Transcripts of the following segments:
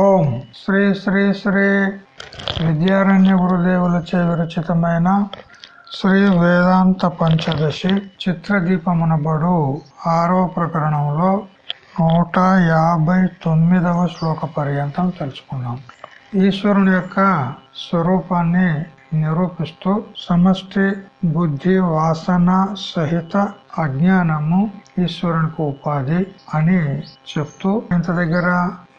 ఓం శ్రీ శ్రీ శ్రీ విద్యారణ్య గురుదేవులచే విరచితమైన శ్రీ వేదాంత పంచదశి చిత్రదీపమునబడు ఆరవ ప్రకరణంలో నూట యాభై తొమ్మిదవ శ్లోక పర్యంతం తెలుసుకున్నాం. ఈశ్వరుని యొక్క స్వరూపాన్ని నిరూపిస్తూ సమష్టి బుద్ధి వాసన సహిత అజ్ఞానము ఈశ్వరునికి ఉపాధి అని చెప్తూ ఇంత దగ్గర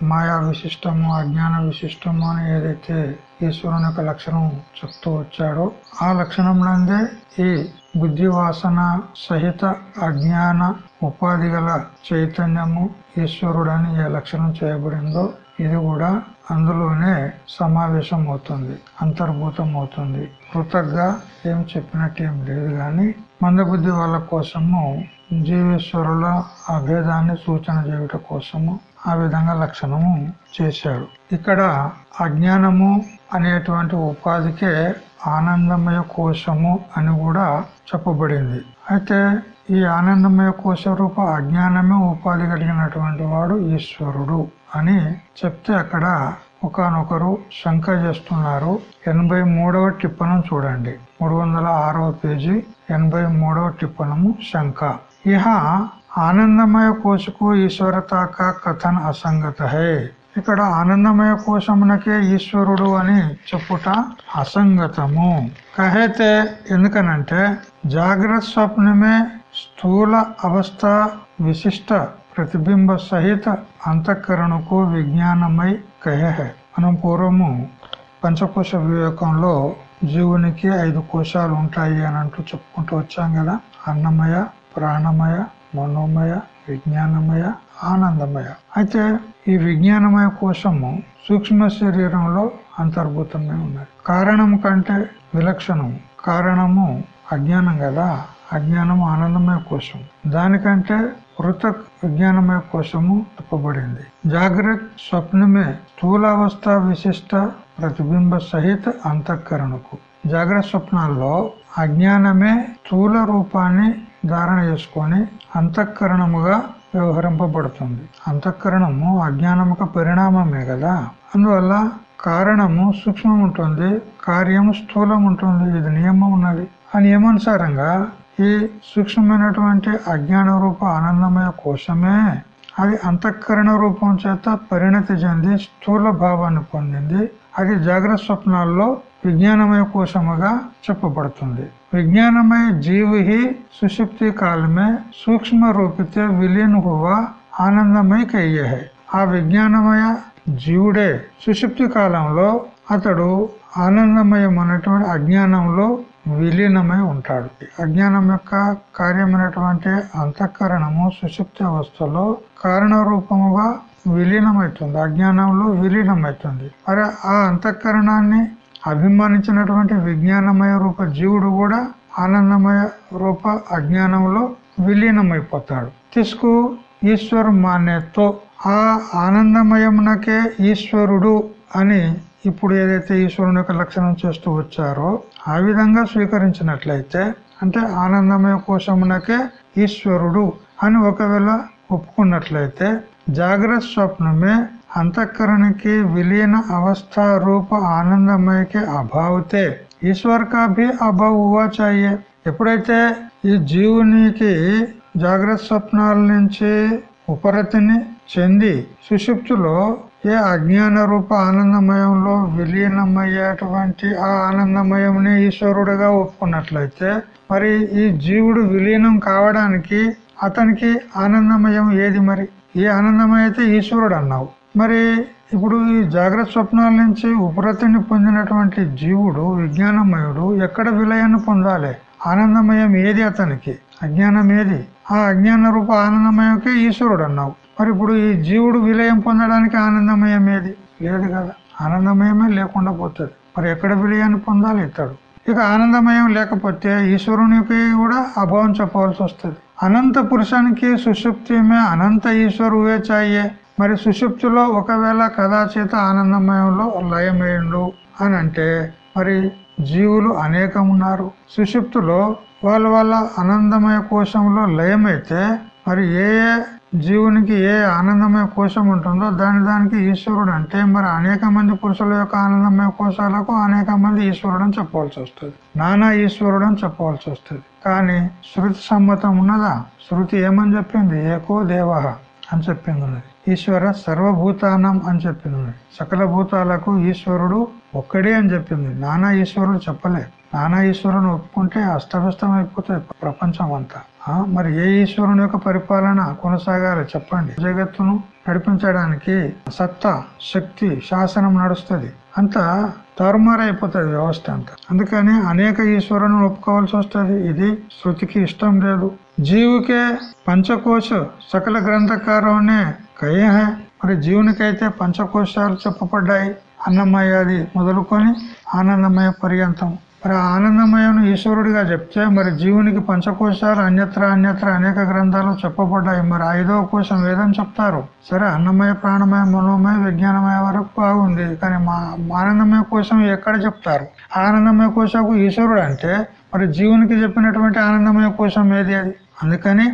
మాయా విశిష్టము అజ్ఞాన విశిష్టము అని ఏదైతే ఈశ్వరుని యొక్క లక్షణం చెప్తూ వచ్చాడో ఆ లక్షణం నందే ఈ బుద్ధి వాసన సహిత అజ్ఞాన ఉపాధి గల చైతన్యము ఈశ్వరుడని ఏ లక్షణం చేయబడిందో ఇది కూడా అందులోనే సమావేశం అవుతుంది అంతర్భూతం అవుతుంది. కృతజ్ఞ ఏం చెప్పినట్టు ఏం లేదు కానీ మందబుద్ధి వాళ్ళ కోసము జీవేశ్వరుల అభేదాన్ని సూచన చేయుట కోసము ఆ విధంగా లక్షణము చేశాడు. ఇక్కడ అజ్ఞానము అనేటువంటి ఉపాధికే ఆనందమయ కోశము అని కూడా చెప్పబడింది. అయితే ఈ ఆనందమయ కోశ రూప అజ్ఞానమే ఉపాధి కలిగినటువంటి వాడు ఈశ్వరుడు అని చెప్తే అక్కడ ఒకనొకరు శంక చేస్తున్నారు. ఎనభై మూడవ టిప్పణం చూడండి. మూడు వందల ఆరవ పేజీ ఎనభై మూడవ టిప్పణము శంక. ఇహ ఆనందమయ కోశకు ఈశ్వరతాక కథన్ అసంగత హే ఇక్కడ ఆనందమయ కోశమునకే ఈశ్వరుడు అని చెప్పుట అసంగతము. కహైతే ఎందుకనంటే జాగ్రత్త స్వప్నమే స్థూల అవస్థ విశిష్ట ప్రతిబింబ సహిత అంతఃకరణకు విజ్ఞానమై కహే మనం పూర్వము పంచకోశ వివేకంలో జీవునికి ఐదు కోశాలు ఉంటాయి అని అంటూ చెప్పుకుంటూ వచ్చాం కదా. అన్నమయ ప్రాణమయ మనోమయ విజ్ఞానమయ ఆనందమయ. అయితే ఈ విజ్ఞానమయ కోశము సూక్ష్మ శరీరంలో అంతర్భూతమై ఉన్నది. కారణం కంటే విలక్షణం. కారణము అజ్ఞానం కదా. అజ్ఞానం ఆనందమయ కోశం దానికంటే పృథక్ విజ్ఞానమయ కోశము తిప్పబడింది జాగ్రత్త స్వప్నమే స్థూలావస్థ విశిష్ట ప్రతిబింబ సహిత అంతఃకరణకు. జాగ్రత్త స్వప్నాల్లో అజ్ఞానమే స్థూల రూపాన్ని ధారణ చేసుకొని అంతఃకరణముగా వ్యవహరింపబడుతుంది. అంతఃకరణము అజ్ఞానముక పరిణామమే కదా. అందువల్ల కారణము సూక్ష్మం ఉంటుంది కార్యము స్థూలం ఉంటుంది ఇది నియమం ఉన్నది ఆ నియమానుసారంగా ఈ సూక్ష్మమైనటువంటి అజ్ఞాన రూప ఆనందమయ కోశమే అది అంతఃకరణ రూపం చేత పరిణతి చెంది స్థూల భావాన్ని పొందింది. అది జాగ్రత్త స్వప్నాల్లో విజ్ఞానమయ కోశముగా చెప్పబడుతుంది. విజ్ఞానమయ జీవి సుషుప్తి కాలమే సూక్ష్మ రూపితే విలీన హువ ఆనందమయ కయ్యే ఆ విజ్ఞానమయ జీవుడే సుషుప్తి కాలంలో అతడు ఆనందమయం అనేటువంటి అజ్ఞానంలో విలీనమై ఉంటాడు. అజ్ఞానం యొక్క కార్యమైనటువంటి అంతఃకరణము సుషుప్తి అవస్థలో కారణ రూపముగా విలీనమవుతుంది అజ్ఞానంలో విలీనమవుతుంది మరి ఆ అంతఃకరణాన్ని అభిమానించినటువంటి విజ్ఞానమయ రూప జీవుడు కూడా ఆనందమయ రూప అజ్ఞానంలో విలీనమైపోతాడు. తీసుకు ఈశ్వరు మాన్యతో ఆ ఆనందమయమునకే ఈశ్వరుడు అని ఇప్పుడు ఏదైతే ఈశ్వరుని యొక్క లక్షణం చేస్తూ వచ్చారో ఆ విధంగా స్వీకరించినట్లయితే అంటే ఆనందమయ కోశమునకే ఈశ్వరుడు అని ఒకవేళ ఒప్పుకున్నట్లయితే జాగ్రత్త స్వప్నమే అంతఃకరణకి విలీన అవస్థ రూప ఆనందమయకి అభావతే. ఈశ్వర్ కా భీ అభావ్ చాయే ఎప్పుడైతే ఈ జీవునికి జాగ్రత్త స్వప్నాల నుంచి ఉపరతిని చెంది సుషుప్తులో ఏ అజ్ఞాన రూప ఆనందమయంలో విలీనమయ్యేటువంటి ఆ ఆనందమయంని ఈశ్వరుడుగా ఒప్పుకున్నట్లయితే మరి ఈ జీవుడు విలీనం కావడానికి అతనికి ఆనందమయం ఏది మరి? ఏ ఆనందమయ అయితే ఈశ్వరుడు అన్నావు. మరి ఇప్పుడు ఈ జాగ్రత్త స్వప్నాల నుంచి ఉపరతిని పొందినటువంటి జీవుడు విజ్ఞానమయుడు ఎక్కడ విలయాన్ని పొందాలి? ఆనందమయం ఏది అతనికి? అజ్ఞానం ఏది? ఆ అజ్ఞాన రూప ఆనందమయంకే ఈశ్వరుడు అన్నావు. మరి ఇప్పుడు ఈ జీవుడు విలయం పొందడానికి ఆనందమయం ఏది? లేదు కదా. ఆనందమయమే లేకుండా పోతుంది. మరి ఎక్కడ విలయాన్ని పొందాలి? ఇతడు. ఇక ఆనందమయం లేకపోతే ఈశ్వరునికి కూడా అభావం చెప్పవలసి వస్తుంది. అనంత పురుషానికి సుషుప్తిమే అనంత ఈశ్వరువే చాయే. మరి సుషుప్తిలో ఒకవేళ కదాచేత ఆనందమయంలో లయమేయండు అని అంటే మరి జీవులు అనేకం ఉన్నారు సుషుప్తిలో వాళ్ళ వాళ్ళ ఆనందమయ కోశంలో లయమైతే మరి ఏ ఏ జీవునికి ఏ ఆనందమయ కోశం ఉంటుందో దాని దానికి ఈశ్వరుడు అంటే మరి అనేక మంది పురుషుల యొక్క ఆనందమయ కోశాలకు అనేక మంది ఈశ్వరుడు అని చెప్పవలసి వస్తుంది. నానా ఈశ్వరుడు అని చెప్పవలసి వస్తుంది. కానీ శృతి సమ్మతం ఉన్నదా? శృతి ఏమని చెప్పింది? ఏకో దేవ అని చెప్పింది ఉన్నది. ఈశ్వర సర్వభూతానం అని చెప్పింది సకల భూతాలకు ఈశ్వరుడు ఒక్కడే అని చెప్పింది. నానా ఈశ్వరుడు చెప్పలే. నానా ఈశ్వరుని ఒప్పుకుంటే అస్తవ్యస్తం అయిపోతుంది ప్రపంచం అంతా. మరి ఏ ఈశ్వరుని యొక్క పరిపాలన కొనసాగాలి చెప్పండి. జగత్తును నడిపించడానికి సత్తా శక్తి శాసనం నడుస్తుంది. అంతా తారుమారైపోతుంది వ్యవస్థ అంతా. అందుకని అనేక ఈశ్వరుని ఒప్పుకోవాల్సి వస్తుంది. ఇది శృతికి ఇష్టం లేదు. జీవుకే పంచకోశ సకల గ్రంథకారంనే కయ్యే మరి జీవునికైతే పంచకోశాలు చెప్పబడ్డాయి. అన్నమయాది మొదలుకొని ఆనందమయ పర్యంతం. మరి ఆనందమయను ఈశ్వరుడిగా చెప్తే మరి జీవునికి పంచకోశాలు అన్యత్ర అన్యత్ర అనేక గ్రంథాలు చెప్పబడ్డాయి. మరి ఐదవ కోశం వేదం చెప్తారు. సరే అన్నమయ ప్రాణమయ మనోమయ విజ్ఞానమయ వరకు బాగుంది. కానీ మా ఆనందమయ కోశం ఎక్కడ చెప్తారు? ఆనందమయ కోశకు ఈశ్వరుడు అంటే మరి జీవునికి చెప్పినటువంటి ఆనందమయ కోశం ఏది అది? అందుకని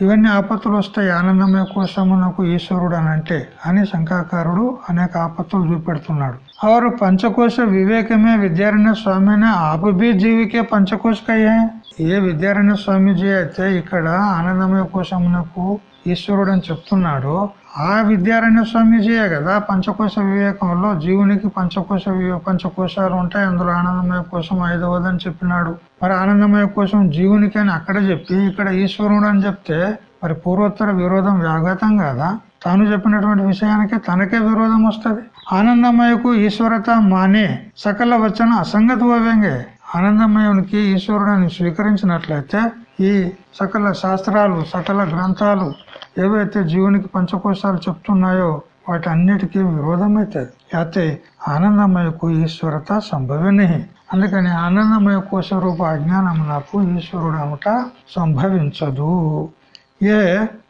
ఇవన్నీ ఆపత్తులు వస్తాయి. ఆనందమయ కోసము నాకు ఈశ్వరుడు అని అంటే అని శంకాకారుడు అనేక ఆపత్తులు చూపెడుతున్నాడు. అవరు పంచకోశ వివేకమే విద్యారణ్య స్వామిని ఆపుబీ జీవికే పంచకోశకయ్యా. ఏ విద్యారణ్య స్వామిజీ అయితే ఇక్కడ ఆనందమయ కోశమునకు ఈశ్వరుడు అని చెప్తున్నాడో ఆ విద్యారణ్య స్వామీజీయే కదా. పంచకోశ వివేకంలో జీవునికి పంచకోశ వివే- పంచకోశాలు ఉంటాయి. అందులో ఆనందమయ కోశం ఐదవదని చెప్పినాడు. మరి ఆనందమయ కోశం జీవునికి అని అక్కడ చెప్పి ఇక్కడ ఈశ్వరుడు అని చెప్తే మరి పూర్వోత్తర విరోధం వ్యాఘాతం కాదా? తాను చెప్పినటువంటి విషయానికి తనకే విరోధం వస్తుంది. ఆనందమయకు ఈశ్వరత మానే. సకల వచన అసంగతవ్యంగే ఆనందమయునికి ఈశ్వరుడిని స్వీకరించినట్లయితే ఈ సకల శాస్త్రాలు సకల గ్రంథాలు ఏవైతే జీవునికి పంచకోశాలు చెప్తున్నాయో వాటి అన్నిటికీ విరోధమవుతుంది అయితే ఆనందమయకు ఈశ్వరత సంభవనే అందుకని ఆనందమయ కోశ రూప అజ్ఞానం నాకు ఈశ్వరుడు అమట సంభవించదు. ఏ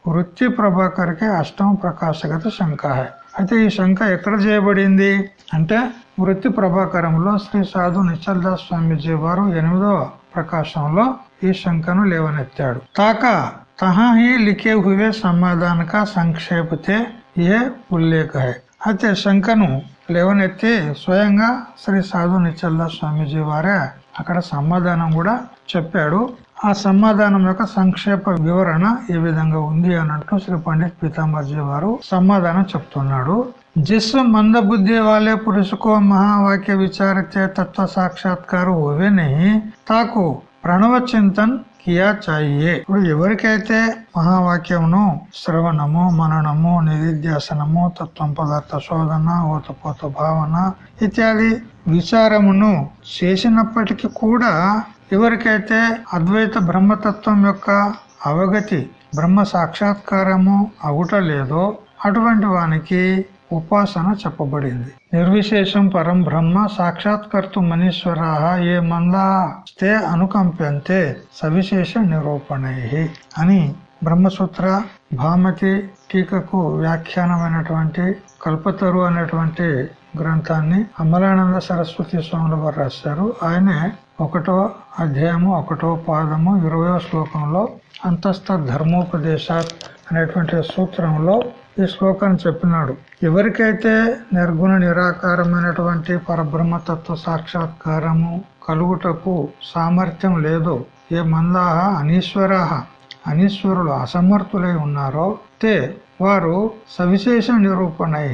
వృత్తి ప్రభాకర్కి అష్టమ ప్రకాశగత శంక అయితే ఈ శంక ఎక్కడ చేయబడింది? అంటే వృత్తి ప్రభాకరంలో శ్రీ సాధు నిశ్చల్దాస్ స్వామీజీ వారు ఎనిమిదవ ప్రకాశంలో ఈ శంకను లేవనెత్తాడు. తాక తహా హీ లిఖే హువే సమాధాన కా సంక్షేపతే ఏ ఉల్లేఖ హై అయితే శంకను లేవనెత్తి స్వయంగా శ్రీ సాధు నిశ్చల్దాస్ స్వామీజీ వారే అక్కడ సమాధానం కూడా చెప్పాడు ఆ సమాధానం యొక్క సంక్షేప వివరణ ఈ విధంగా ఉంది అన్నట్టు శ్రీ పండిత్ పీతాంబర్జీ వారు సమాధానం చెప్తున్నాడు जिस मंद बुद्धि वाले पुरुष को महावाक्य विचार से तत्व साक्षात्कार होवे नहीं ताको ప్రణవ చింతన్ కియా చాయే ఇప్పుడు ఎవరికైతే మహావాక్యమును శ్రవణము మననము నిధిధ్యాసనము తత్వం పదార్థ శోధన ఓతపోత భావన ఇత్యాది విచారమును చేసినప్పటికీ కూడా ఎవరికైతే అద్వైత బ్రహ్మతత్వం యొక్క అవగతి బ్రహ్మ సాక్షాత్కారము అవుట లేదో అటువంటి వానికి ఉపాసన చెప్పబడింది. నిర్విశేషం పరం బ్రహ్మ సాక్షాత్కర్తు మనీశ్వరాహ ఏ మందాస్తే అనుకంప్యంతే సవిశేష నిరూపణై అని బ్రహ్మసూత్ర భామతి టీకకు వ్యాఖ్యానమైనటువంటి కల్పతరు అనేటువంటి గ్రంథాన్ని అమలానంద సరస్వతి స్వాముల వారు రాశారు. ఆయనే ఒకటో అధ్యాయము ఒకటో పాదము ఇరవయో శ్లోకంలో అంతస్థ ధర్మోపదేశాత్ అనేటువంటి సూత్రంలో ఈ శ్లోకాన్ని చెప్పినాడు. ఎవరికైతే నిర్గుణ నిరాకారమైనటువంటి పరబ్రహ్మతత్వ సాక్షాత్కారము కలుగుటకు సామర్థ్యం లేదో ఏ మందాహ అనీశ్వరాహ అనీశ్వరులు అసమర్థులై ఉన్నారో తే వారు సవిశేష నిరూపణై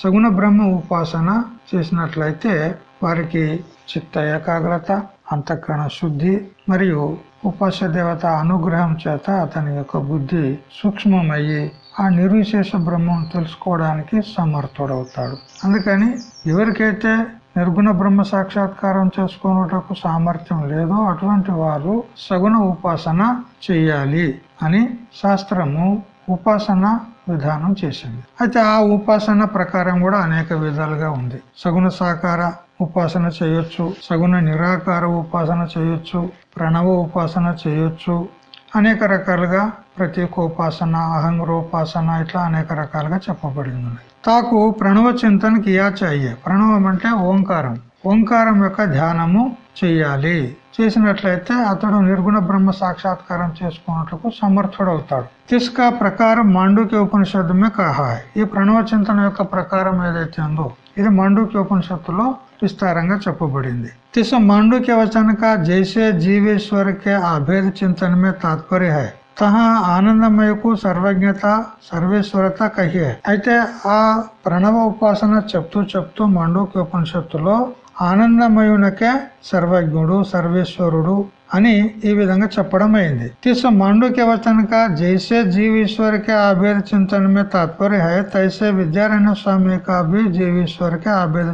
సగుణ బ్రహ్మ ఉపాసన చేసినట్లయితే వారికి చిత్త ఏకాగ్రత అంతఃకరణ శుద్ధి మరియు ఉపాస దేవత అనుగ్రహం చేత అతని యొక్క బుద్ధి సూక్ష్మమయ్యి ఆ నిర్విశేష బ్రహ్మం తెలుసుకోవడానికి సమర్థుడవుతాడు. అందుకని ఎవరికైతే నిర్గుణ బ్రహ్మ సాక్షాత్కారం చేసుకున్నటకు సామర్థ్యం లేదో అటువంటి వారు సగుణ ఉపాసన చెయ్యాలి అని శాస్త్రము ఉపాసన విధానం చేసింది. అయితే ఆ ఉపాసన ప్రకారం కూడా అనేక విధాలుగా ఉంది. సగుణ సాకార ఉపాసన చేయొచ్చు సగుణ నిరాకార ఉపాసన చేయొచ్చు ప్రణవ ఉపాసన చేయొచ్చు అనేక రకాలుగా ప్రతీకోపాసన అహంగరోపాసన ఇట్లా అనేక రకాలుగా చెప్పబడింది. తాకు ప్రణవ చింతనకి కియా చాయే ప్రణవం అంటే ఓంకారం. ఓంకారం యొక్క ధ్యానము చెయ్యాలి చేసినట్లయితే అతడు నిర్గుణ బ్రహ్మ సాక్షాత్కారం చేసుకున్నట్లకు సమర్థుడవుతాడు తిస్కా ప్రకారం మాండూక్య ఉపనిషత్తుమే కహాయ్ ఈ ప్రణవ చింతన యొక్క ప్రకారం ఏదైతే ఉందో ఇది మాండూక్య ఉపనిషత్తులో విస్తారంగా చెప్పబడింది तिस मांडू वचन का जैसे जीवेश्वर के अभेद चिंतन में तात्पर्य है తహా ఆనందమయకు సర్వజ్ఞత సర్వేశ్వరత కహి అయితే ఆ ప్రణవ ఉపాసన చెప్తూ చెప్తూ మండూక్య ఉపనిషత్తులో ఆనందమయునకే సర్వజ్ఞుడు సర్వేశ్వరుడు అని ఈ విధంగా చెప్పడం అయింది తీసు मांडू वचन జైసే जैसे ఆభేద చింతనమే తాత్పర్య आभेद తైసే విద్యారాయణ స్వామి కాబి भी ఆభేద ईश्वर के आभेद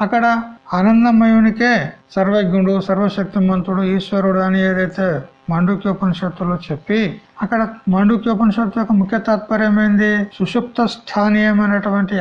అక్కడ ఆనందమయునికే సర్వజ్ఞుడు సర్వశక్తిమంతుడు ఈశ్వరుడు అని ఏదైతే మాండూక్యోపనిషత్తులో చెప్పి అక్కడ మాండూక్యోపనిషత్తు యొక్క ముఖ్య తాత్పర్యం ఏంది? సుషుప్త స్థానీయమైనటువంటి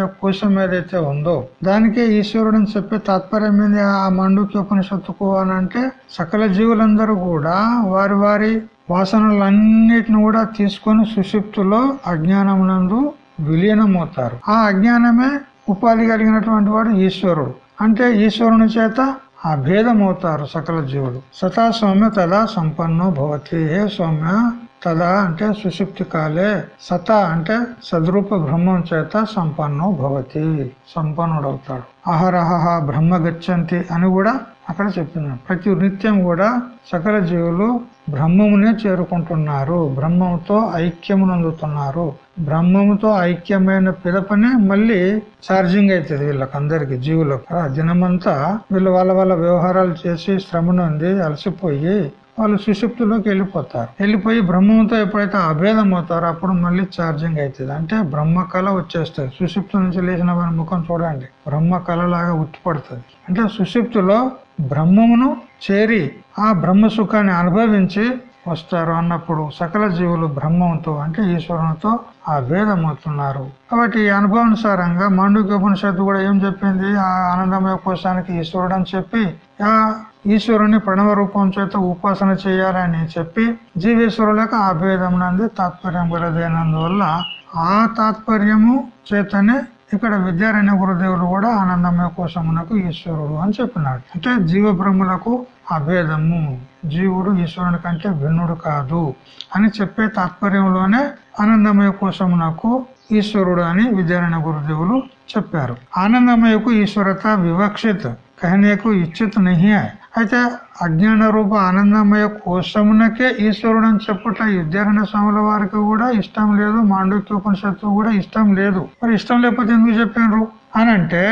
యొక్క కోశం ఏదైతే ఉందో దానికే ఈశ్వరుడు చెప్పే తాత్పర్యం ఏంది ఆ మాండూక్యోపనిషత్తుకు అని అంటే సకల జీవులందరూ కూడా వారి వారి వాసనలన్నిటిని కూడా తీసుకొని సుషుప్తులో అజ్ఞానమునందు విలీనమవుతారు. ఆ అజ్ఞానమే ఉపాధి కలిగినటువంటి వాడు ఈశ్వరుడు. అంటే ఈశ్వరుని చేత అభేదమవుతారు సకల జీవులు. సతా సౌమ్య తదా సంపన్నో భవతి. హే సౌమ్య తదా అంటే సుషుప్తి కాలే. సత అంటే సద్రూప బ్రహ్మం చేత సంపన్నో భవతి. సంపన్నుడవుతాడు. అహరహ బ్రహ్మ గచ్చంతి అని కూడా అక్కడ చెప్తున్నాను ప్రతి నిత్యం కూడా సకల జీవులు బ్రహ్మమునే చేరుకుంటున్నారు. బ్రహ్మంతో ఐక్యమునందుతున్నారు. బ్రహ్మముతో ఐక్యమైన పిలపనే మళ్ళీ ఛార్జింగ్ అవుతుంది వీళ్ళకి అందరికి జీవులకు దినమంతా వీళ్ళు వాళ్ళ వాళ్ళ వ్యవహారాలు చేసి శ్రమనుంది అలసిపోయి వాళ్ళు సుషుప్తిలోకి వెళ్ళిపోతారు. వెళ్ళిపోయి బ్రహ్మంతో ఎప్పుడైతే అభేదం అవుతారో అప్పుడు మళ్ళీ ఛార్జింగ్ అవుతుంది. అంటే బ్రహ్మ కళ వచ్చేస్తుంది. సుషుప్తి నుంచి లేచిన వారి ముఖం చూడండి. బ్రహ్మ కళలాగా ఉట్టిపడుతుంది. అంటే సుషుప్తిలో బ్రహ్మమును చేరి ఆ బ్రహ్మ సుఖాన్ని అనుభవించి వస్తారు అన్నప్పుడు సకల జీవులు బ్రహ్మంతో అంటే ఈశ్వరునితో ఆ భేదమవుతున్నారు కాబట్టి ఈ అనుభవానుసారంగా మాండూక్య ఉపనిషత్తు కూడా ఏం చెప్పింది? ఆ ఆనందమయ కోశానికి ఈశ్వరుడు అని చెప్పి ఆ ఈశ్వరుని ప్రణవ రూపం చేత ఉపాసన చేయాలని చెప్పి జీవేశ్వరులకు ఆ భేదం నంది తాత్పర్యం గలదైనందువల్ల ఆ తాత్పర్యము చేతనే ఇక్కడ విద్యారాయణ గురుదేవులు కూడా ఆనందమయ కోశమునకు ఈశ్వరుడు అని చెప్పినాడు. అంటే జీవ బ్రహ్మలకు అభేదము. జీవుడు ఈశ్వరుని కంటే భిన్నుడు కాదు అని చెప్పే తాత్పర్యంలోనే ఆనందమయ కోసమునకు ఈశ్వరుడు అని విద్యారాయణ గురుదేవులు చెప్పారు. ఆనందమయకు ఈశ్వరత వివక్షిత్ కహనేకు ఇచ్చిత్ నహి అయితే అజ్ఞాన రూప ఆనందమయ కోశమునకే ఈశ్వరుడు అని చెప్పుట విద్యారణ్య స్వాముల వారికి కూడా ఇష్టం లేదు మాండక్యోపనిషత్తు కూడా ఇష్టం లేదు మరి ఇష్టం లేకపోతే ఎందుకు చెప్పారు అని అంటే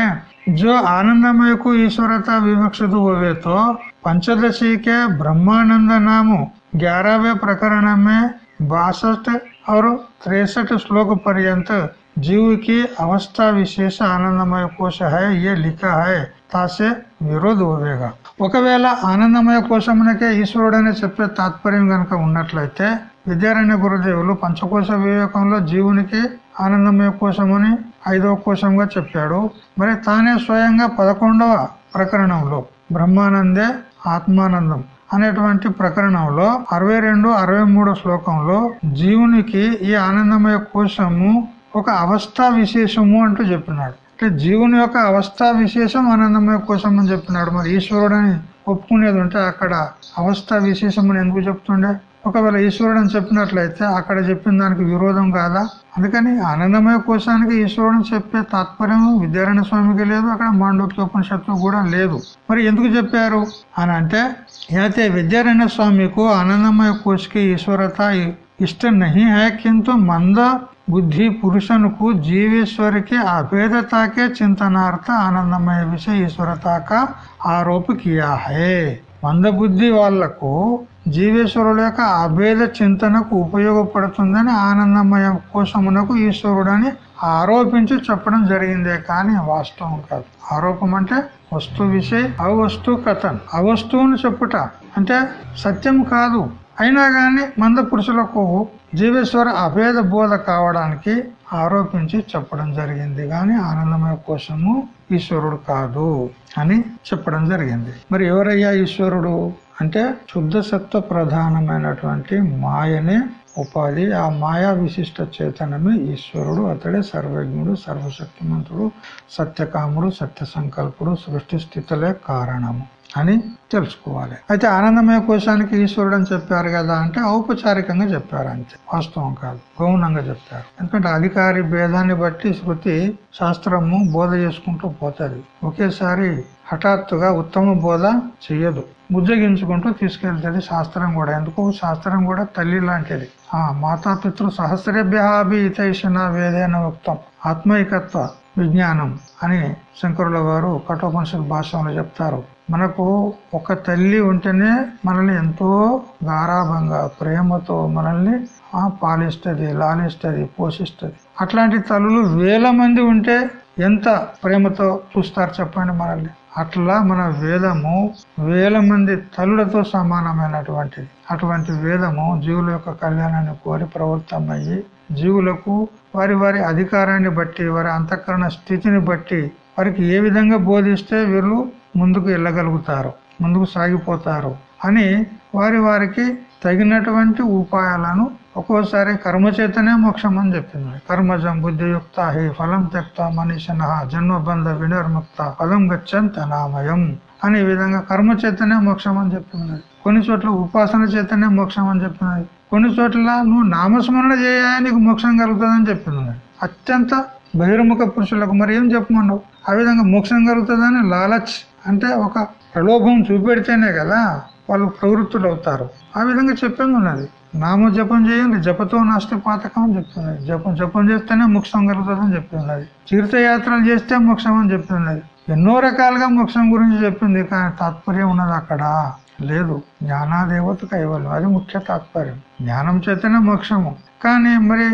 जो आनंदमय को ईश्वरता विवक्षित हुए तो पंचदशी के ब्रह्मानंद नाम ग्यारहवें प्रकरण में बासठ और तिरसठ श्लोक पर्यंत जीव की अवस्था विशेष आनंदमय कोश है ये लिखा है తాసే విరోధ ఓవేగా ఒకవేళ ఆనందమయ కోశమునకే ఈశ్వరుడనే చెప్పే తాత్పర్యం గనక ఉన్నట్లయితే విద్యారణ్య గురుదేవులు పంచకోశ వివేకంలో జీవునికి ఆనందమయ కోశమని ఐదవ కోశంగా చెప్పాడు. మరి తానే స్వయంగా పదకొండవ ప్రకరణంలో బ్రహ్మానందే ఆత్మానందం అనేటువంటి ప్రకరణంలో అరవై రెండు అరవై మూడు శ్లోకంలో జీవునికి ఈ ఆనందమయ కోశము ఒక అవస్థా విశేషము అంటూ చెప్పినాడు. జీవుని యొక్క అవస్థా విశేషం ఆనందమయ కోశం అని చెప్పినాడు మరి ఈశ్వరుడని ఒప్పుకునేది ఉంటే అక్కడ అవస్థా విశేషం అని ఎందుకు చెప్తుండే? ఒకవేళ ఈశ్వరుడు అని చెప్పినట్లయితే అక్కడ చెప్పిన దానికి విరోధం కాదా? అందుకని ఆనందమయ కోశానికి ఈశ్వరుడు చెప్పే తాత్పర్యం విద్యారాయణ స్వామికి లేదు అక్కడ మాండోక్య ఉపనిషత్తు కూడా లేదు. మరి ఎందుకు చెప్పారు? అని అంటే అయితే విద్యారాయణ స్వామికు ఆనందమయ కోశకి ఈశ్వరత ఇష్ట నహి హై కింద మంద बुद्धि पुरुषन को जीवेश्वर के अभेदता के चिंतनार्थ आनंदमय विषय ईश्वरता का ఆరోప కియా హే మందబుద్ధి వాళ్లకు జీవేశ్వరుల యొక్క అభేద చింతనకు ఉపయోగపడుతుందని ఆనందమయ కోశమునకు ఈశ్వరుడని ఆరోపించి చెప్పడం జరిగిందే కానీ వాస్తవం కాదు ఆరోపం అంటే వస్తు విషయ అవస్తు కథన్ అవస్తువును చెప్పుట అంటే సత్యం కాదు అయినా గాని మంద పురుషులకు జీవేశ్వర అభేద బోధ కావడానికి ఆరోపించి చెప్పడం జరిగింది. గాని ఆనందమయ కోశము ఈశ్వరుడు కాదు అని చెప్పడం జరిగింది. మరి ఎవరయ్యా ఈశ్వరుడు? అంటే శుద్ధ సత్వ ప్రధానమైనటువంటి మాయనే ఉపాధి. ఆ మాయా విశిష్ట చేతనమే ఈశ్వరుడు. అతడే సర్వజ్ఞుడు సర్వశక్తిమంతుడు సత్యకాముడు సత్య సంకల్పుడు సృష్టి స్థితులే కారణము. అని తెలుసుకోవాలి. అయితే ఆనందమయ కోశానికి ఈశ్వరుడు అని చెప్పారు కదా అంటే ఔపచారికంగా చెప్పారు అంతే. వాస్తవం కాదు. గౌనంగా చెప్పారు ఎందుకంటే అధికారి భేదాన్ని బట్టి శృతి శాస్త్రము బోధ చేసుకుంటూ పోతుంది. ఒకేసారి హఠాత్తుగా ఉత్తమ బోధ చెయ్యదు. ముజ్జగించుకుంటూ తీసుకెళ్తుంది శాస్త్రం కూడా. ఎందుకు? శాస్త్రం కూడా తల్లి లాంటిది. ఆ మాతాపితృ సహస్రేభ్యాభి ఇతైషణ వేదేన ఉక్తం. ఆత్మైకత్వ విజ్ఞానం అని శంకరుల వారు కఠోపనిషత్ భాషలో చెప్తారు. మనకు ఒక తల్లి ఉంటేనే మనల్ని ఎంతో గారాభంగా ప్రేమతో మనల్ని పాలిస్తుంది లాలిస్తుంది పోషిస్తుంది. అట్లాంటి తల్లులు వేల మంది ఉంటే ఎంత ప్రేమతో చూస్తారు చెప్పండి మనల్ని? అట్లా మన వేదము వేల మంది తల్లులతో సమానమైనటువంటిది. అటువంటి వేదము జీవుల యొక్క కళ్యాణాన్ని కోరి ప్రవృత్తమయ్యి జీవులకు వారి వారి అధికారాన్ని బట్టి వారి అంతఃకరణ స్థితిని బట్టి వారికి ఏ విధంగా బోధిస్తే వీళ్ళు ముందుకు వెళ్ళగలుగుతారు ముందుకు సాగిపోతారు అని వారి వారికి తగినటువంటి ఉపాయాలను ఒక్కోసారి కర్మచేతనే మోక్షం అని చెప్పింది కర్మజం బుద్ధియుక్త హి ఫలం త్యక్త మనిషిన జన్మబంధ వినిర్ముక్త ఫలం గచ్చంత నామయం అని విధంగా కర్మ చేతనే మోక్షం అని చెప్తున్నది కొన్ని చోట్ల ఉపాసన చేతనే మోక్షం అని చెప్తున్నది కొన్ని చోట్ల నువ్వు నామస్మరణ చేయ నీకు మోక్షం కలుగుతుందని చెప్పింది అత్యంత బహిర్ముఖ పురుషులకు మరి ఏం చెప్పమన్నావు ఆ విధంగా మోక్షం కలుగుతుందని లాలచ్ అంటే ఒక ప్రలోభం చూపెడితేనే కదా వాళ్ళు ప్రవృత్తులు అవుతారు ఆ విధంగా చెప్పింది ఉన్నది. నామ జపం చేయండి. జపతో నాస్తి పాతకం అని చెప్తున్నది. జపం జపం చేస్తేనే మోక్షం కలుగుతుందని చెప్తున్నది. తీర్థయాత్రలు చేస్తే మోక్షం అని చెప్తున్నది. ఎన్నో రకాలుగా మోక్షం గురించి చెప్పింది కానీ తాత్పర్యం ఉన్నది అక్కడ. లేదు. జ్ఞానాదేవత కైవల్యం అది ముఖ్య తాత్పర్యం. జ్ఞానం చేతనే మోక్షము. కానీ మరి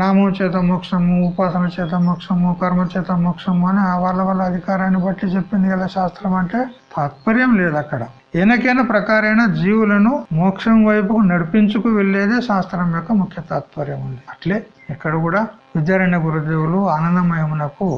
నామం చేత మోక్షము ఉపాసన చేత మోక్షము కర్మ చేత మోక్షము అని వాళ్ళ వాళ్ళ అధికారాన్ని బట్టి చెప్పింది కదా శాస్త్రం అంటే తాత్పర్యం లేదు అక్కడ. ఎనకైన ప్రకారైన జీవులను మోక్షం వైపుకు నడిపించుకు వెళ్ళేదే శాస్త్రం యొక్క ముఖ్య తాత్పర్యం ఉంది. అట్లే ఇక్కడ కూడా విద్యారణ్య గురుదేవులు ఆనందమయమునకు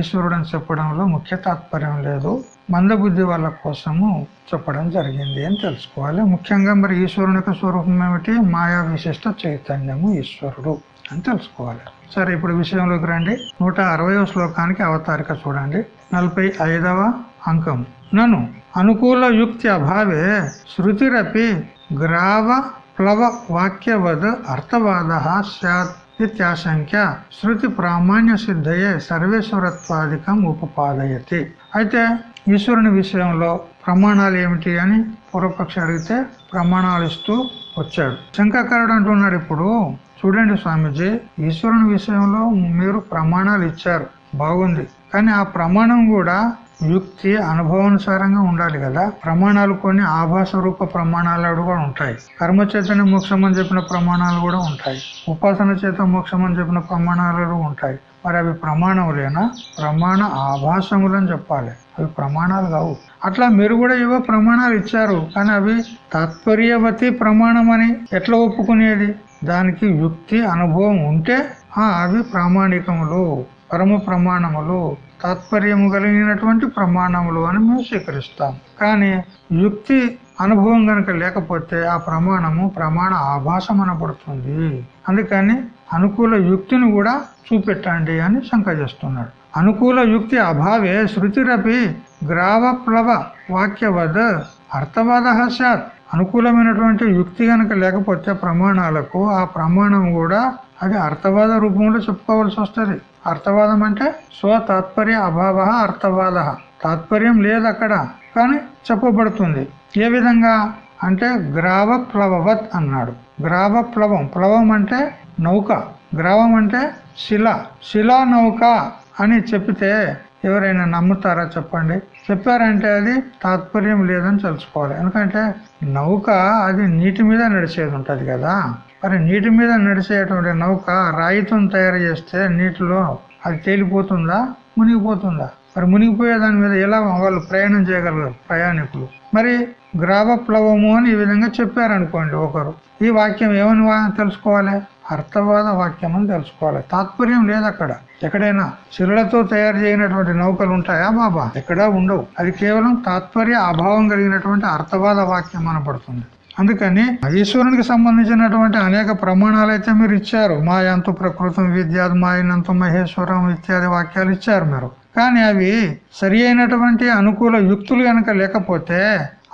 ఈశ్వరుడని చెప్పడంలో ముఖ్య తాత్పర్యం లేదు. మందబుద్ధి వాళ్ళ కోసము చెప్పడం జరిగింది అని తెలుసుకోవాలి. ముఖ్యంగా మరి ఈశ్వరుని యొక్క స్వరూపం ఏమిటి? మాయా విశిష్ట చైతన్యము ఈశ్వరుడు అని తెలుసుకోవాలి. సరే ఇప్పుడు విషయంలోకి రండి. నూట అరవయో శ్లోకానికి అవతారిక చూడండి. నలభై ఐదవ అంకం. నన్ను అనుకూల యుక్తి అభావే శృతిరపి గ్రావ ప్లవ వాక్యవద్ అర్థవాద సత్ ఇత్యాశంక్య శృతి ప్రామాణ్య సిద్ధయే సర్వేశ్వరత్వాధికం ఉపపాదయతి. అయితే ఈశ్వరుని విషయంలో ప్రమాణాలు ఏమిటి అని పూర్వపక్షి అడిగితే ప్రమాణాలు ఇస్తూ వచ్చాడు. శంకాకారుడు అంటున్నాడు ఇప్పుడు చూడండి స్వామీజీ ఈశ్వరుని విషయంలో మీరు ప్రమాణాలు ఇచ్చారు బాగుంది. కానీ ఆ ప్రమాణం కూడా యుక్తి అనుభవానుసారంగా ఉండాలి కదా. ప్రమాణాలు కొన్ని ఆభాస రూప ప్రమాణాలు కూడా ఉంటాయి. కర్మ చేతనే మోక్షం అని చెప్పిన ప్రమాణాలు కూడా ఉంటాయి. ఉపాసన చేత మోక్షం అని చెప్పిన ప్రమాణాలు ఉంటాయి. మరి అవి ప్రమాణములేనా? ప్రమాణ ఆభాసములని చెప్పాలి. అవి ప్రమాణాలు కావు. అట్లా మీరు కూడా ఏవో ప్రమాణాలు ఇచ్చారు కానీ అవి తాత్పర్యవతి ప్రమాణం అని ఎట్లా ఒప్పుకునేది? దానికి యుక్తి అనుభవం ఉంటే అవి ప్రామాణికములు పరమ ప్రమాణములు తాత్పర్యము కలిగినటువంటి ప్రమాణములు అని మేము స్వీకరిస్తాం. కానీ యుక్తి అనుభవం గనక లేకపోతే ఆ ప్రమాణము ప్రమాణ ఆభాసం అనబడుతుంది. అందుకని అనుకూల యుక్తిని కూడా చూపెట్టండి అని శంక చేస్తున్నాడు. అనుకూల యుక్తి అభావే శృతిరపి గ్రావ ప్లవ వాక్యవద్ అర్థవాద సార్ అనుకూలమైనటువంటి యుక్తి గనక లేకపోతే ప్రమాణాలకు ఆ ప్రమాణం కూడా అది అర్థవాద రూపంలో చెప్పుకోవాల్సి వస్తుంది. అర్థవాదం అంటే స్వతాత్పర్య అభావ అర్థవాద. తాత్పర్యం లేదు అక్కడ. కానీ చెప్పబడుతుంది. ఏ విధంగా? అంటే గ్రావ ప్లవవత్ అన్నాడు. గ్రావ ప్లవం. ప్లవం అంటే నౌక. గ్రావం అంటే శిల. శిలా నౌక అని చెప్తే ఎవరైనా నమ్ముతారా చెప్పండి? చెప్పారంటే అది తాత్పర్యం లేదని తెలుసుకోవాలి. ఎందుకంటే నౌక అది నీటి మీద నడిచేది ఉంటుంది కదా. మరి నీటి మీద నడిచేటువంటి నౌక రాయితో తయారు చేస్తే నీటిలో అది తేలిపోతుందా? మునిగిపోతుందా? మరి మునిగిపోయే దాని మీద ఎలా వాళ్ళు ప్రయాణం చేయగలరు? ప్రయాణికులు. మరి గ్రావ ప్లవము అని ఈ విధంగా చెప్పారనుకోండి ఒకరు. ఈ వాక్యం ఏమని తెలుసుకోవాలి? అర్థవాద వాక్యం అని తెలుసుకోవాలి. తాత్పర్యం లేదు అక్కడ. ఎక్కడైనా సిరులతో తయారు చేయనటువంటి నౌకలు ఉంటాయా బాబా? ఎక్కడా ఉండవు. అది కేవలం తాత్పర్య అభావం కలిగినటువంటి అర్థవాద వాక్యం అనబడుతుంది. అందుకని ఈశ్వరునికి సంబంధించినటువంటి అనేక ప్రమాణాలు అయితే మీరు ఇచ్చారు. మాయంతు ప్రకృతం విద్యాది మాయనంతు మహేశ్వరం ఇత్యాది వాక్యాలు ఇచ్చారు మీరు. కానీ అవి సరి అయినటువంటి అనుకూల యుక్తులు కనుక లేకపోతే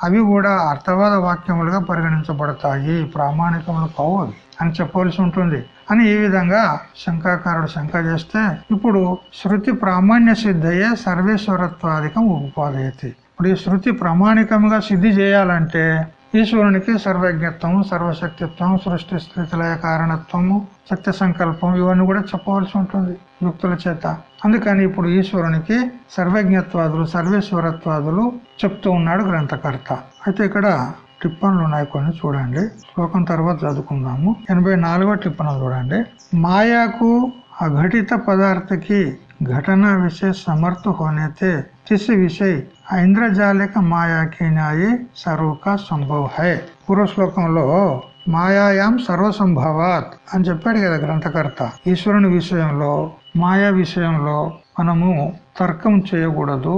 అవి కూడా అర్థవాద వాక్యములుగా పరిగణించబడతాయి. ప్రామాణికములు కావు అవి అని చెప్పవలసి ఉంటుంది. అని ఈ విధంగా శంకాకారుడు శంక చేస్తే ఇప్పుడు శృతి ప్రామాణ్య సిద్ధయే సర్వేశ్వరత్వాధికం ఉపాదయతి ఇప్పుడు ఈ శృతి ప్రామాణికంగా సిద్ధి చేయాలంటే ఈశ్వరునికి సర్వజ్ఞత్వము సర్వశక్తిత్వం సృష్టి స్థితిలయ కారణత్వము సత్య సంకల్పం ఇవన్నీ కూడా చెప్పవలసి ఉంటుంది యుక్తుల చేత. అందుకని ఇప్పుడు ఈశ్వరునికి సర్వజ్ఞత్వాదులు సర్వేశ్వరత్వాదులు చెప్తూ ఉన్నాడు గ్రంథకర్త. అయితే ఇక్కడ టిప్పన్లు ఉన్నాయి కొన్ని చూడండి. శ్లోకం తర్వాత చదువుకుందాము. ఎనభై నాలుగో టిప్పణం చూడండి. మాయాకు అఘటిత పదార్థకి घटना विषय समर्थ होने थे जिस विषय ఐంద్రజాలిక మాయాకి న్యాయ సర్వక సంభవ హై పూర్వ శ్లోకంలో మాయాయాం సర్వసంభవాత్ అని చెప్పాడు కదా గ్రంథకర్త ఈశ్వరుని విషయంలో మాయా విషయంలో మనము తర్కం చేయకూడదు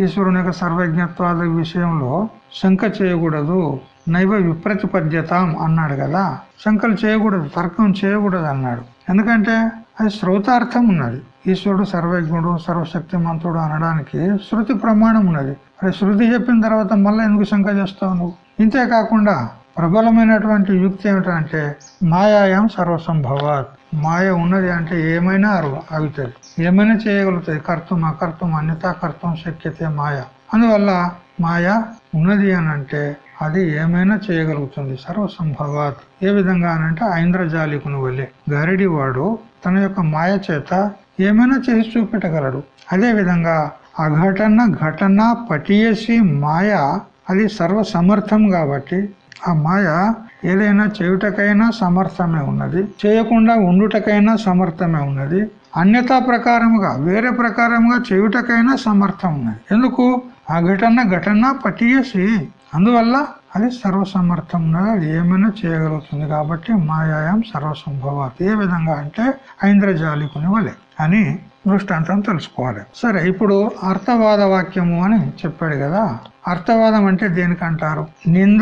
ఈశ్వరుని యొక్క సర్వజ్ఞత్వాద విషయంలో శంక చేయకూడదు నైవ విప్రతిపద్యతాం అన్నాడు కదా శంకలు చేయకూడదు తర్కం చేయకూడదు అన్నాడు ఎందుకంటే అది శ్రోతార్థం ఉన్నది ఈశ్వరుడు సర్వజ్ఞుడు సర్వశక్తిమంతుడు అనడానికి శృతి ప్రమాణం ఉన్నది. మరి శృతి చెప్పిన తర్వాత మళ్ళీ ఎందుకు శంక చేస్తావు నువ్వు? ఇంతేకాకుండా ప్రబలమైనటువంటి యుక్తి ఏమిటంటే మాయాయం సర్వసంభవాత్. మాయ ఉన్నది అంటే ఏమైనా అవుతుంది ఏమైనా చేయగలుగుతుంది? కర్తం అకర్తం అన్యతా కర్తం శక్యతే మాయ. అందువల్ల మాయ ఉన్నది అని అంటే అది ఏమైనా చేయగలుగుతుంది? సర్వసంభవాత్. ఏ విధంగా అనంటే ఐంద్రజాలికుని వల్లే వాడు తన యొక్క మాయ చేత ఏమైనా చేసి చూపెట్టగలడు. అదే విధంగా అఘటన ఘటన పటియసి మాయ అది సర్వ సమర్థం కాబట్టి ఆ మాయ ఏదైనా చేయుటకైనా సమర్థమే ఉన్నది. చేయకుండా ఉండుటకైనా సమర్థమే ఉన్నది. అన్యతా ప్రకారముగా వేరే ప్రకారముగా చేయుటకైనా సమర్థం ఉన్నది. ఎందుకు? ఆ ఘటన ఘటన పటియసి. అందువల్ల అది సర్వసమర్థం అది ఏమైనా చేయగలుగుతుంది కాబట్టి మాయాయం సర్వసంభవ ఏ విధంగా అంటే ఐంద్రజాలికుని వలె. అని దృష్టాంతం తెలుసుకోవాలి. సరే ఇప్పుడు అర్థవాద వాక్యము అని చెప్పాడు కదా. అర్థవాదం అంటే దేనికంటారు? నింద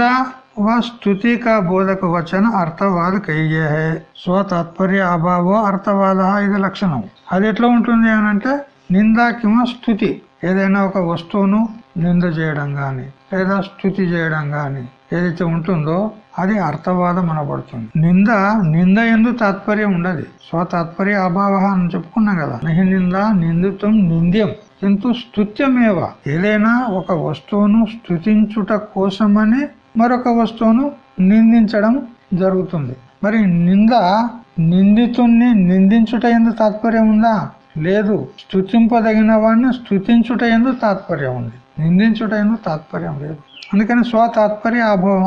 వా స్థుతిక బోధక వచన అర్థవాద కయ్యే హే స్వతాత్పర్య అభావో అర్థవాద ఇది లక్షణం. అది ఎట్లా ఉంటుంది అనంటే నిందా కిమ స్థుతి ఏదైనా ఒక వస్తువును నింద చేయడం గాని లేదా స్థుతి చేయడం గాని ఏదైతే ఉంటుందో అది అర్థవాదం అనబడుతుంది. నింద నింద ఎందు తాత్పర్యం ఉండదు. స్వతాత్పర్య అభావ అని చెప్పుకున్నాం కదా. నహి నింద నిందితం నింద్యం. ఎంతో స్తుత్యమేవ. ఏదైనా ఒక వస్తువును స్థుతించుట కోసమని మరొక వస్తువును నిందించడం జరుగుతుంది. మరి నింద నిందితుణ్ణి నిందించుట ఎందు తాత్పర్యం ఉందా? లేదు. స్థుతింపదగిన వాడిని స్థుతించుట ఎందు తాత్పర్యం ఉంది. నిందించుట ఎందు తాత్పర్యం లేదు. అందుకని స్వ తాత్పర్య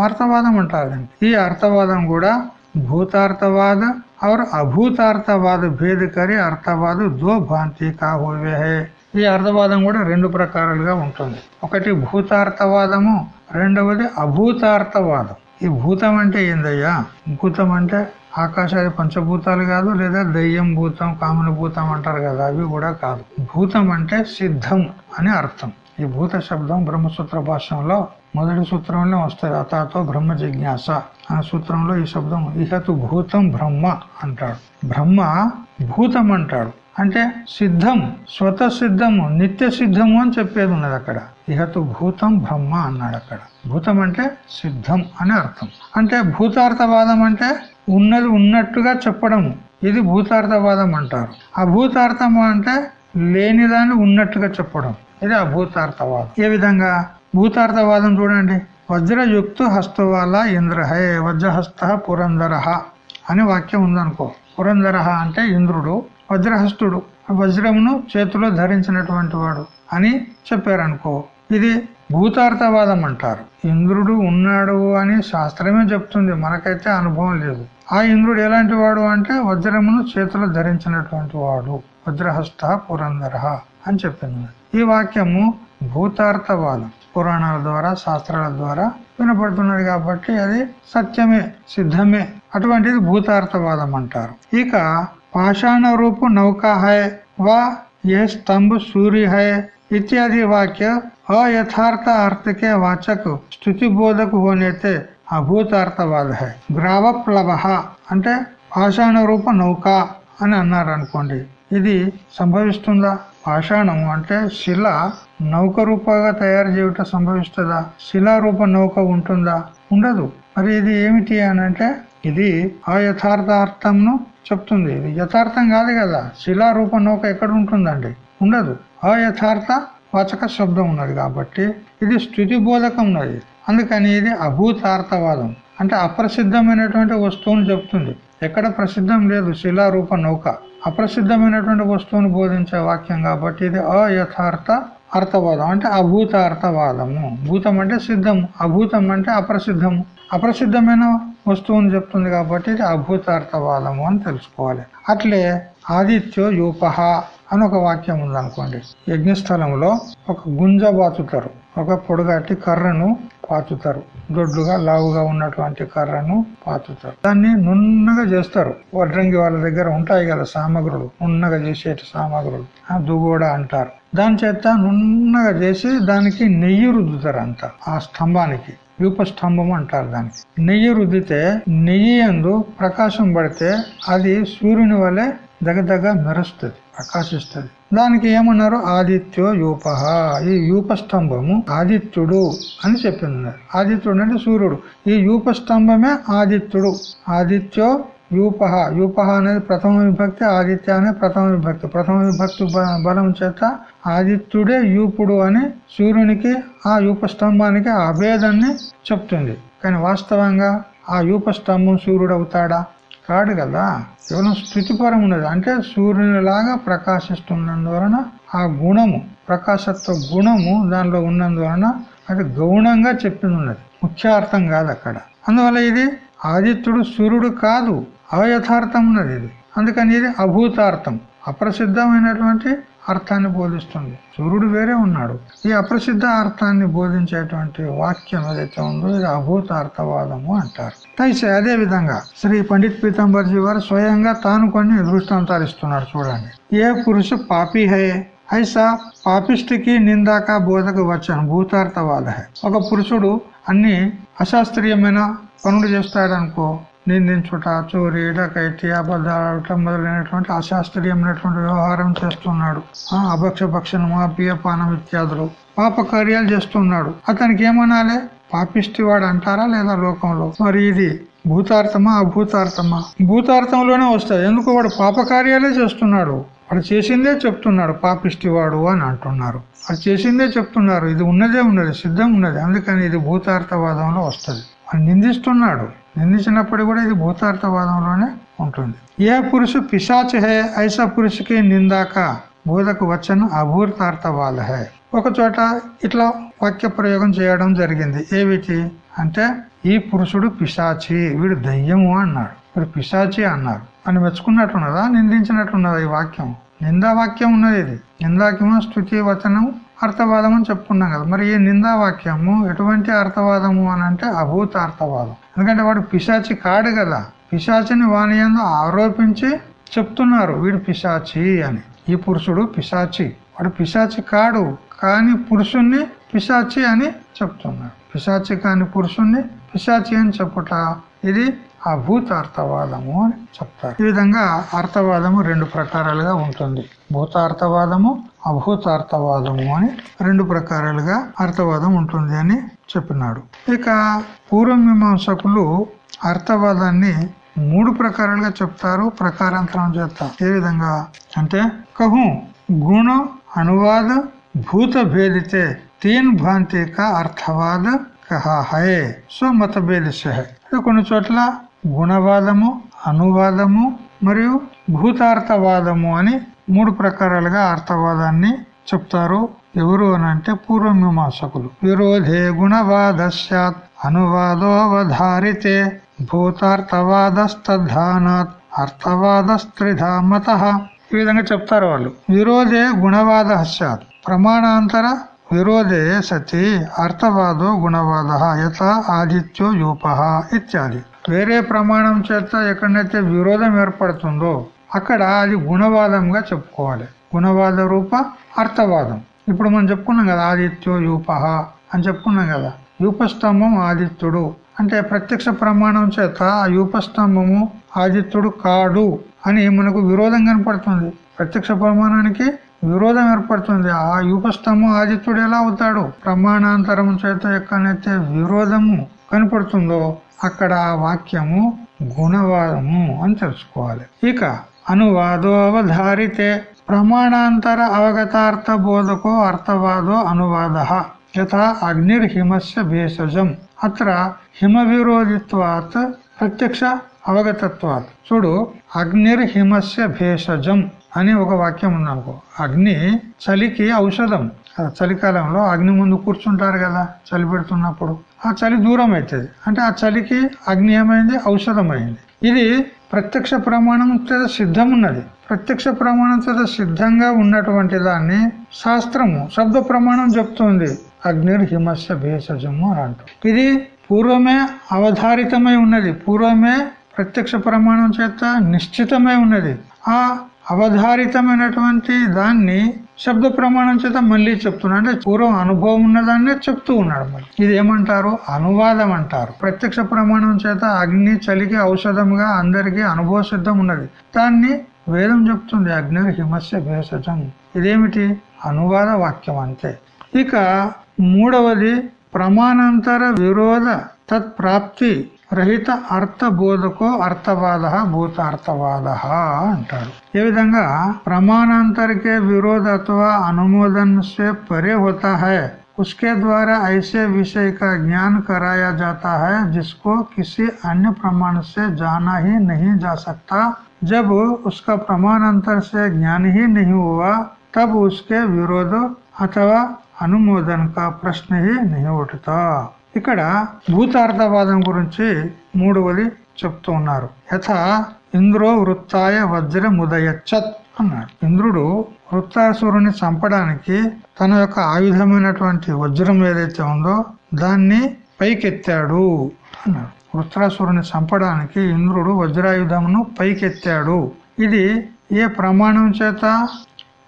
అర్థవాదం అంటారు ఈ అర్థవాదం కూడా భూతార్థవాద और అభూతార్థవాద భేదకరి అర్థవాద దో భాంతి కాహోవే ఈ అర్థవాదం కూడా రెండు ప్రకారాలుగా ఉంటుంది. ఒకటి భూతార్థవాదము రెండవది అభూతార్థవాదం. ఈ భూతం అంటే ఏందయ్యా? భూతం అంటే ఆకాశాది పంచభూతాలు కాదు లేదా దయ్యం భూతం కామన భూతం అంటారు కదా అవి కూడా కాదు. భూతం అంటే సిద్ధం అని అర్థం. ఈ భూత శబ్దం బ్రహ్మసూత్ర భాషంలో మొదటి సూత్రంలో వస్తుంది అతాతో బ్రహ్మ జిజ్ఞాస అనే సూత్రంలో ఈ శబ్దం ఇహతు భూతం బ్రహ్మ అంటాడు. బ్రహ్మ భూతం అంటాడు. అంటే సిద్ధం స్వత సిద్ధము నిత్య సిద్ధము అని చెప్పేది ఉన్నది అక్కడ. ఇహతు భూతం బ్రహ్మ అన్నాడు అక్కడ. భూతం అంటే సిద్ధం అని అర్థం. అంటే భూతార్థవాదం అంటే ఉన్నది ఉన్నట్టుగా చెప్పడము ఇది భూతార్థవాదం అంటారు. ఆ భూతార్థం అంటే లేనిదాన్ని ఉన్నట్టుగా చెప్పడం. ఇది అభూతార్థవాదం ఏ విధంగా? భూతార్థవాదం చూడండి. వజ్రయుక్తు హస్తవాల ఇంద్రహే వజ్రహస్త పురంధర అని వాక్యం ఉందనుకో. పురంధర అంటే ఇంద్రుడు వజ్రహస్తుడు. వజ్రమును చేతిలో ధరించినటువంటి వాడు అని చెప్పారనుకో. ఇది భూతార్థవాదం అంటారు. ఇంద్రుడు ఉన్నాడు అని శాస్త్రమే చెప్తుంది. మనకైతే అనుభవం లేదు. ఆ ఇంద్రుడు ఎలాంటి వాడు అంటే వజ్రమును చేతిలో ధరించినటువంటి వాడు. వజ్రహస్త పురంధర అని చెప్పింది. ఈ వాక్యము భూతార్థవాదం. పురాణాల ద్వారా శాస్త్రాల ద్వారా వినపడుతున్నది కాబట్టి అది సత్యమే సిద్ధమే అటువంటిది భూతార్థవాదం అంటారు ఇక पाषाण रूप नौका है व यह स्तंभ सूर्य है इत्यादि वाक्य अयथार्थ अर्थ के वाचक स्तुति बोधक होने थे అభూతార్థవాద గ్రావప్లవ అంటే పాషాణ రూప నౌక అని అన్నారు అనుకోండి ఇది సంభవిస్తుందా పాషాణము అంటే శిల నౌక రూపంగా తయారు చేయుట సంభవిస్తుందా? శిలారూప నౌక ఉంటుందా? ఉండదు. మరి ఇది ఏమిటి అని అంటే ఇది ఆ అర్థంను చెప్తుంది. ఇది యథార్థం కాదు కదా. శిలారూప నౌక ఎక్కడ ఉంటుందండి? ఉండదు. ఆ యథార్థ వాచక శబ్దం ఉన్నది కాబట్టి ఇది స్థుతి బోధకం ఉన్నది. అందుకని ఇది అభూతార్థవాదం. అంటే అప్రసిద్ధమైనటువంటి వస్తువును చెప్తుంది. ఎక్కడ ప్రసిద్ధం లేదు శిలారూప నౌక. అప్రసిద్ధమైనటువంటి వస్తువును బోధించే వాక్యం కాబట్టి ఇది అయథార్థ అర్థవాదం అంటే అభూత అర్థవాదము. భూతం అంటే సిద్ధము. అభూతం అంటే అప్రసిద్ధము. అప్రసిద్ధమైన వస్తువుని చెప్తుంది కాబట్టి ఇది అభూతార్థవాదము అని తెలుసుకోవాలి. అట్లే ఆదిత్యో యూపహ అని ఒక వాక్యం ఉందనుకోండి. యజ్ఞస్థలంలో ఒక గుంజ బాతుతారు. ఒక పొడుగాటి కర్రను పాతుతారు. దొడ్లుగా లావుగా ఉన్నటువంటి కర్రను పాతుతారు. దాన్ని నున్నగా చేస్తారు. వడ్రంగి వాళ్ళ దగ్గర ఉంటాయి కదా సామగ్రులు. నున్నగా చేసేటి సామగ్రులు. ఆ దుగోడ అంటారు. దాని చేత నున్నగా చేసి దానికి నెయ్యి రుద్దుతారు అంత ఆ స్తంభానికి. యూప స్తంభం అంటారు దానికి నెయ్యి రుద్దితే నెయ్యి అందు ప్రకాశం పడితే అది సూర్యుని వలె దగ్గ మెరుస్తుంది ఆకాశిస్తుంది. దానికి ఏమన్నారు? ఆదిత్యో యూప. ఈ యూపస్తంభము ఆదిత్యుడు అని చెప్పింది ఆదిత్యుడు అంటే సూర్యుడు. ఈ యూపస్తంభమే ఆదిత్యుడు. ఆదిత్యో యూపహ యూపహ అనేది ప్రథమ విభక్తి ఆదిత్య అనేది ప్రథమ విభక్తి. ప్రథమ విభక్తి బలం చేత ఆదిత్యుడే యూపుడు అని సూర్యునికి ఆ యూపస్తంభానికి అభేదాన్ని చెప్తుంది. కానీ వాస్తవంగా ఆ యూపస్తంభం సూర్యుడు అవుతాడా? కాడు కదా? కేవలం స్థుతిపరం ఉన్నది అంటే సూర్యుని లాగా ప్రకాశిస్తున్నందువలన ఆ గుణము ప్రకాశత్వ గుణము దానిలో ఉన్నందువలన అది గౌణంగా చెప్పింది ఉన్నది ముఖ్యార్థం కాదు అక్కడ. అందువల్ల ఇది ఆదిత్యుడు సూర్యుడు కాదు. అవయథార్థం ఉన్నది ఇది. అందుకని ఇది అభూతార్థం. అప్రసిద్ధమైనటువంటి అర్థాన్ని బోధిస్తుంది. సూర్యుడు వేరే ఉన్నాడు. ఈ అప్రసిద్ధ అర్థాన్ని బోధించేటువంటి వాక్యం ఏదైతే ఉందో ఇది అభూత అర్థవాదము అంటారు. అయితే అదే విధంగా శ్రీ పండిత్ పీతాంబర్జీ వారు స్వయంగా తాను కొన్ని దృష్టాంతాలు ఇస్తున్నాడు చూడండి. ఏ పురుషు పాపి హే? ఐసా పాపిష్టికి నిందాక బోధకు వచ్చాను భూతార్థవాద ఒక పురుషుడు అన్ని అశాస్త్రీయమైన పనులు చేస్తాడనుకో నిందించుట చోరీ డకైటి అబద్ధాలు మొదలైనటువంటి అశాస్త్రీయమైనటువంటి వ్యవహారం చేస్తున్నాడు. అభక్ష భక్షణము అపియపానం ఇత్యాదులు. పాప కార్యాలు చేస్తున్నాడు. అతనికి ఏమనాలే? పాపిష్టి వాడు అంటారా లేదా లోకంలో? మరి ఇది భూతార్థమా అభూతార్థమా? భూతార్థంలోనే వస్తాయి. ఎందుకు వాడు పాప కార్యాలే చేస్తున్నాడు? వాడు చేసిందే చెప్తున్నాడు పాపిష్టివాడు అని అంటున్నారు. అది చేసిందే చెప్తున్నారు. ఇది ఉన్నదే ఉన్నది సిద్ధం ఉన్నది. అందుకని ఇది భూతార్థవాదంలో వస్తుంది. అని నిందిస్తున్నాడు. నిందించినప్పుడు కూడా ఇది భూతార్థవాదంలోనే ఉంటుంది. ఏ పురుషు పిశాచ హే ఐసా పురుషుకి నిందాక బోధకు వచ్చను అభూతార్థవాద హే ఒక చోట ఇట్లా వాక్య ప్రయోగం చేయడం జరిగింది. ఏమిటి అంటే ఈ పురుషుడు పిశాచి వీడు దయ్యము అన్నాడు. వీడు పిశాచి అన్నారు. అని మెచ్చుకున్నట్టున్నదా? నిందించినట్టున్నదా ఈ వాక్యం? నిందా వాక్యం ఉన్నది ఇది. నిందాకిమో స్థుతి వచనం అర్థవాదం అని చెప్పుకున్నాం కదా. మరి ఈ నిందా వాక్యము ఎటువంటి అర్థవాదము అని అంటే అభూత అర్థవాదం. ఎందుకంటే వాడు పిశాచి కాడు కదా. పిశాచిని వాణి ఆరోపించి చెప్తున్నారు. వీడు పిశాచి అని. ఈ పురుషుడు పిశాచి. వాడు పిశాచి కాడు కాని పురుషుణ్ణి పిశాచి అని చెప్తున్నాడు పిశాచి కాని పురుషుణ్ణి పిశాచి అని చెప్పుట ఇది అభూత అర్థవాదము అని చెప్తారు. ఈ విధంగా అర్థవాదము రెండు ప్రకారాలుగా ఉంటుంది. భూతార్థవాదము అభూతార్థవాదము అని రెండు ప్రకారాలుగా అర్థవాదం ఉంటుంది అని చెప్పినాడు. ఇక పూర్వమీమాంసకులు అర్థవాదాన్ని మూడు ప్రకారాలుగా చెప్తారు ప్రకారాంతరం చేస్తారు ఏ విధంగా? అంటే కహు గుణ అనువాద భూత భేదితే తీన్ భాంతి కా అర్థవాద కహా హే సో మతభేద కొన్ని చోట్ల గుణవాదము అనువాదము మరియు భూతార్థవాదము అని మూడు ప్రకారాలుగా అర్థవాదాన్ని చెప్తారు. ఎవరు అని అంటే పూర్వమీమాంసకులు. విరోధే గుణవాద సత్ అనువాదోవధారితే భూతార్థవాదస్తానాత్ అర్థవాదస్త్రిధా మత ఈ విధంగా చెప్తారు వాళ్ళు. విరోధే గుణవాద సత్ ప్రమాణాంతర విరోధే సతి అర్థవాదో గుణవాద యథ ఆదిత్యో యూప ఇత్యాది. వేరే ప్రమాణం చేత ఎక్కడైతే విరోధం ఏర్పడుతుందో అక్కడ అది గుణవాదంగా చెప్పుకోవాలి. గుణవాద రూప అర్థవాదం. ఇప్పుడు మనం చెప్పుకున్నాం కదా ఆదిత్యో యూపహ అని చెప్పుకున్నాం కదా. యూపస్తంభం ఆదిత్యుడు. అంటే ప్రత్యక్ష ప్రమాణం చేత ఆ యూపస్తంభము ఆదిత్యుడు కాడు అని మనకు విరోధం కనపడుతుంది. ప్రత్యక్ష ప్రమాణానికి విరోధం ఏర్పడుతుంది. ఆ యూపస్తంభం ఆదిత్యుడు ఎలా అవుతాడు? ప్రమాణాంతరం చేత ఎక్కడైతే విరోధము కనపడుతుందో అక్కడ ఆ వాక్యము గుణవాదము అని తెలుసుకోవాలి. ఇక అనువాదోవధారితే ప్రమాణాంతర అవగతార్థ బోధకో అర్థవాదో అనువాద. యథా అగ్నిర్హిమస్య భేషజం. అత్ర హిమ విరోధిత్వాత్ ప్రత్యక్ష అవగతత్వాత్. చూడు అగ్నిర్హిమస్య భేషజం అని ఒక వాక్యం ఉందనుకో. అగ్ని చలికి ఔషధం. చలికాలంలో అగ్ని ముందు కూర్చుంటారు కదా చలి పెడుతున్నప్పుడు. ఆ చలి దూరం అవుతుంది అంటే ఆ చలికి అగ్ని ఏమైంది? ఔషధమైంది ఇది ప్రత్యక్ష ప్రమాణం చేత సిద్ధం ఉన్నది ప్రత్యక్ష ప్రమాణం చేత సిద్ధంగా ఉన్నటువంటి దాన్ని శాస్త్రము శబ్ద ప్రమాణం చెప్తుంది. అగ్నిర్ హిమస్య భేషజము అని ఇది పూర్వమే అవధారితమై ఉన్నది. పూర్వమే ప్రత్యక్ష ప్రమాణం చేత నిశ్చితమై ఉన్నది. ఆ అవధారితమైనటువంటి దాన్ని శబ్ద ప్రమాణం చేత మళ్ళీ చెప్తున్నాడు అంటే పూర్వం అనుభవం ఉన్నదాన్నే చెప్తూ ఉన్నాడు మళ్ళీ ఇది ఏమంటారు? అనువాదం అంటారు. ప్రత్యక్ష ప్రమాణం చేత అగ్ని చలికి ఔషధంగా అందరికీ అనుభవ సిద్ధం ఉన్నది. దాన్ని వేదం చెప్తుంది. అగ్ని హిమస్య భేషజం. ఇదేమిటి? అనువాద వాక్యం అంతే. ఇక మూడవది ప్రమాణాంతర విరోధ తత్ప్రాప్తి రహిత అర్థబోధకో అర్థవాద భూతార్థవాద అంటారు ఏ విధంగా प्रमाणांतर के विरोध अथवा अनुमोदन से परे होता है उसके द्वारा ऐसे विषय का ज्ञान कराया जाता है जिसको किसी अन्य प्रमाण से जाना ही नहीं जा सकता जब उसका प्रमाणांतर से ज्ञान ही नहीं हुआ तब उसके विरोध अथवा అనుమోదన్ కా ప్రశ్న नहीं उठता ఇక్కడ భూతార్థవాదం గురించి మూడవది చెప్తూ ఉన్నారు. యథ ఇంద్రో వృత్తాయ వజ్ర ముదయచ్చత్ అన్నాడు. ఇంద్రుడు వృత్తాసురుని చంపడానికి తన యొక్క ఆయుధమైనటువంటి వజ్రం ఏదైతే ఉందో దాన్ని పైకెత్తాడు అన్నాడు. వృత్రాసురుని చంపడానికి ఇంద్రుడు వజ్రాయుధమును పైకెత్తాడు. ఇది ఏ ప్రమాణం చేత?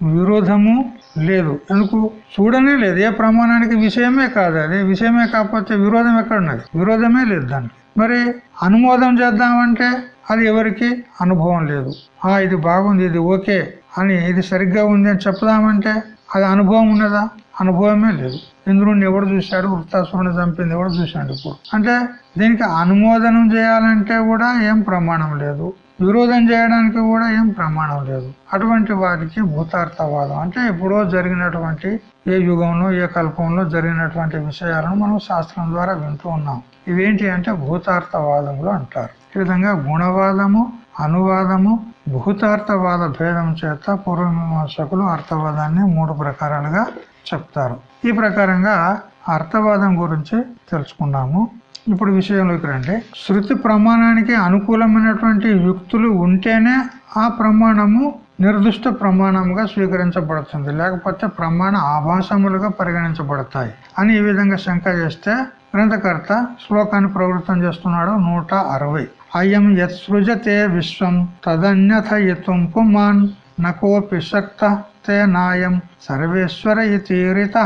విరోధము లేదు. ఎందుకు? చూడనే లేదు. ఏ ప్రమాణానికి విషయమే కాదు అది. విషయమే కాకపోతే విరోధం ఎక్కడున్నది? విరోధమే లేదు దానికి మరి అనుమోదం చేద్దామంటే అది ఎవరికి అనుభవం లేదు. ఆ ఇది బాగుంది ఇది ఓకే అని ఇది సరిగ్గా ఉంది అని చెప్దామంటే అది అనుభవం ఉన్నదా? అనుభవమే లేదు. ఇంద్రుడిని ఎవడు చూశాడు? వృత్తాసురుని చంపింది ఎవడు చూశాడు ఇప్పుడు? అంటే దీనికి అనుమోదనం చేయాలంటే కూడా ఏం ప్రమాణం లేదు. విరోధం చేయడానికి కూడా ఏం ప్రమాణం లేదు. అటువంటి వారికి భూతార్థవాదం అంటే ఎప్పుడో జరిగినటువంటి ఏ యుగంలో ఏ కల్పంలో జరిగినటువంటి విషయాలను మనం శాస్త్రం ద్వారా వింటూ ఉన్నాం. ఇవేంటి అంటే భూతార్థవాదములు అంటారు. ఈ విధంగా గుణవాదము అనువాదము భూతార్థవాద భేదం చేత పూర్వమీమాంసకులు అర్థవాదాన్ని మూడు ప్రకారాలుగా చెప్తారు. ఈ ప్రకారంగా అర్థవాదం గురించి తెలుసుకున్నాము. ఇప్పుడు విషయంలోకి రండి శృతి ప్రమాణానికి అనుకూలమైనటువంటి యుక్తులు ఉంటేనే ఆ ప్రమాణము నిర్దిష్ట ప్రమాణముగా స్వీకరించబడుతుంది. లేకపోతే ప్రమాణ ఆభాసములుగా పరిగణించబడతాయి అని ఈ విధంగా శంక చేస్తే గ్రంథకర్త శ్లోకాన్ని ప్రవృత్తం చేస్తున్నాడు నూట అరవై. అయం యత్సృజతే విశ్వం తదన్యథ యత్వం పుమాన్ నకోపి శక్త తే నాయం సర్వేశ్వర ఇతీరిత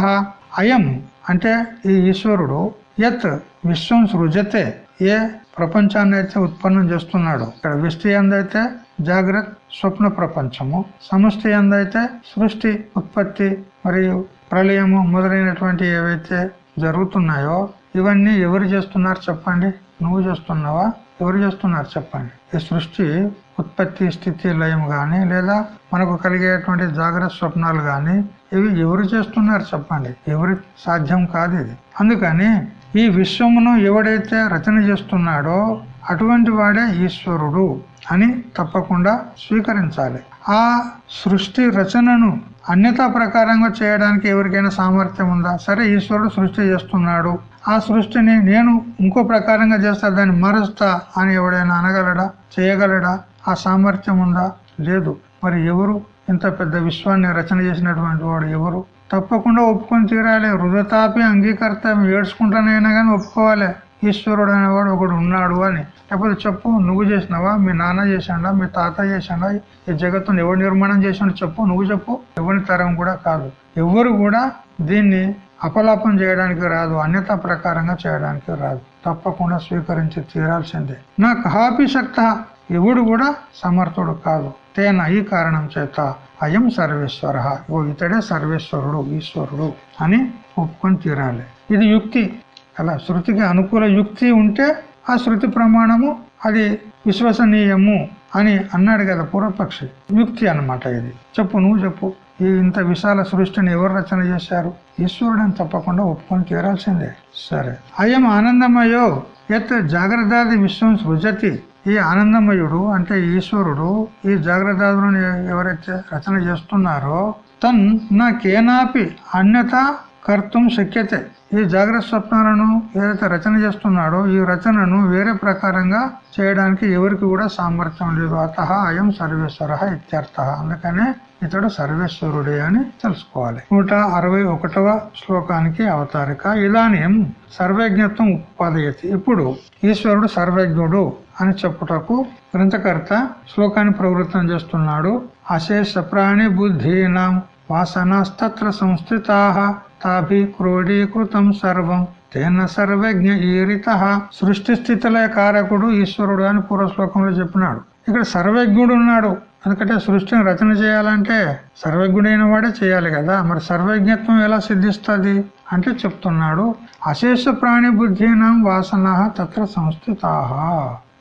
అయం అంటే ఈ ఈశ్వరుడు యత్ విశ్వం సృజతే ఏ ప్రపంచాన్ని అయితే ఉత్పన్నం చేస్తున్నాడు ఇక్కడ విష్టి ఎందైతే జాగ్రత్త స్వప్న ప్రపంచము సమష్టి ఎందైతే సృష్టి ఉత్పత్తి మరియు ప్రళయము మొదలైనటువంటి ఏవైతే జరుగుతున్నాయో ఇవన్నీ ఎవరు చేస్తున్నారు చెప్పండి? నువ్వు చేస్తున్నావా? ఎవరు చేస్తున్నారు చెప్పండి? ఈ సృష్టి ఉత్పత్తి స్థితి లయం గాని లేదా మనకు కలిగేటువంటి జాగ్రత్త స్వప్నాలు గాని ఇవి ఎవరు చేస్తున్నారు చెప్పండి? ఎవరి సాధ్యం కాదు ఇది. అందుకని ఈ విశ్వమును ఎవడైతే రచన చేస్తున్నాడో అటువంటి వాడే ఈశ్వరుడు అని తప్పకుండా స్వీకరించాలి. ఆ సృష్టి రచనను అన్యతా ప్రకారంగా చేయడానికి ఎవరికైనా సామర్థ్యం ఉందా? సరే ఈశ్వరుడు సృష్టి చేస్తున్నాడు. ఆ సృష్టిని నేను ఇంకో ప్రకారంగా చేస్తా దాన్ని మరుస్తా అని ఎవడైనా అనగలడా? చేయగలడా? ఆ సామర్థ్యం ఉందా? లేదు. మరి ఎవరు ఇంత పెద్ద విశ్వాన్ని రచన చేసినటువంటి వాడు ఎవరు? తప్పకుండా ఒప్పుకొని తీరాలి. రుదతాపి అంగీకర్త ఏడ్చుకుంటానైనా కానీ ఒప్పుకోవాలి. ఈశ్వరుడు అనేవాడు ఒకడు ఉన్నాడు అని. లేకపోతే చెప్పు నువ్వు చేసినావా? మీ నాన్న చేశాడా? మీ తాత చేశాడా? ఈ జగత్తును ఎవరు నిర్మాణం చేసాడు చెప్పు నువ్వు చెప్పు. ఎవరి తరం కూడా కాదు. ఎవరు కూడా దీన్ని అపలాపం చేయడానికి రాదు అన్యత ప్రకారంగా చేయడానికి రాదు. తప్పకుండా స్వీకరించి తీరాల్సిందే. నా కాపి శక్త. ఎవడు కూడా సమర్థుడు కాదు. తేన ఈ కారణం చేత అయం సర్వేశ్వర ఓ ఇతడే సర్వేశ్వరుడు ఈశ్వరుడు అని ఒప్పుకొని తీరాలి. ఇది యుక్తి. అలా శృతికి అనుకూల యుక్తి ఉంటే ఆ శృతి ప్రమాణము అది విశ్వసనీయము అని అన్నాడు కదా పూర్వపక్షి. యుక్తి అన్నమాట ఇది. చెప్పు నువ్వు చెప్పు. ఈ ఇంత విశాల సృష్టిని ఎవరు రచన చేశారు? ఈశ్వరుడని తప్పకుండా ఒప్పుకొని తీరాల్సిందే. సరే. అయం ఆనందమయో ఎత్ జాగ్రత్త విశ్వం సృజతి ఈ ఆనందమయుడు అంటే ఈశ్వరుడు ఈ జాగ్రత్తను ఎవరైతే రచన చేస్తున్నారో తన్ నాకేనాపి అన్యత కర్తం శక్యతే. ఈ జాగ్రత్త స్వప్నాలను ఏదైతే రచన చేస్తున్నాడో ఈ రచనను వేరే ప్రకారంగా చేయడానికి ఎవరికి కూడా సామర్థ్యం లేదు. అత అయం సర్వేశ్వర ఇత్యర్థ. అందుకనే ఇతడు సర్వేశ్వరుడే అని తెలుసుకోవాలి. నూట అరవై ఒకటవ శ్లోకానికి అవతారిక. ఇలానేం సర్వజ్ఞత్వం ఉపాదయతి ఇప్పుడు ఈశ్వరుడు సర్వజ్ఞుడు. అని చెప్పుటకు గ్రంథకర్త శ్లోకాన్ని ప్రవృత్తం చేస్తున్నాడు. అశేష ప్రాణి బుద్ధీనాం వాసనాస్తత్ర సంస్థితా తాభి క్రోడీకృతం సర్వం. తేన సర్వజ్ఞ ఈరిత సృష్టి స్థితిల కారకుడు ఈశ్వరుడు అని పూర్వ శ్లోకంలో చెప్పినాడు. ఇక్కడ సర్వజ్ఞుడు ఉన్నాడు. ఎందుకంటే సృష్టిని రచన చేయాలంటే సర్వజ్ఞుడైన వాడే చేయాలి కదా. మరి సర్వజ్ఞత్వం ఎలా సిద్ధిస్తుంది అంటే చెప్తున్నాడు. అశేష ప్రాణి బుద్ధినం వాసన తత్ర సంస్థితా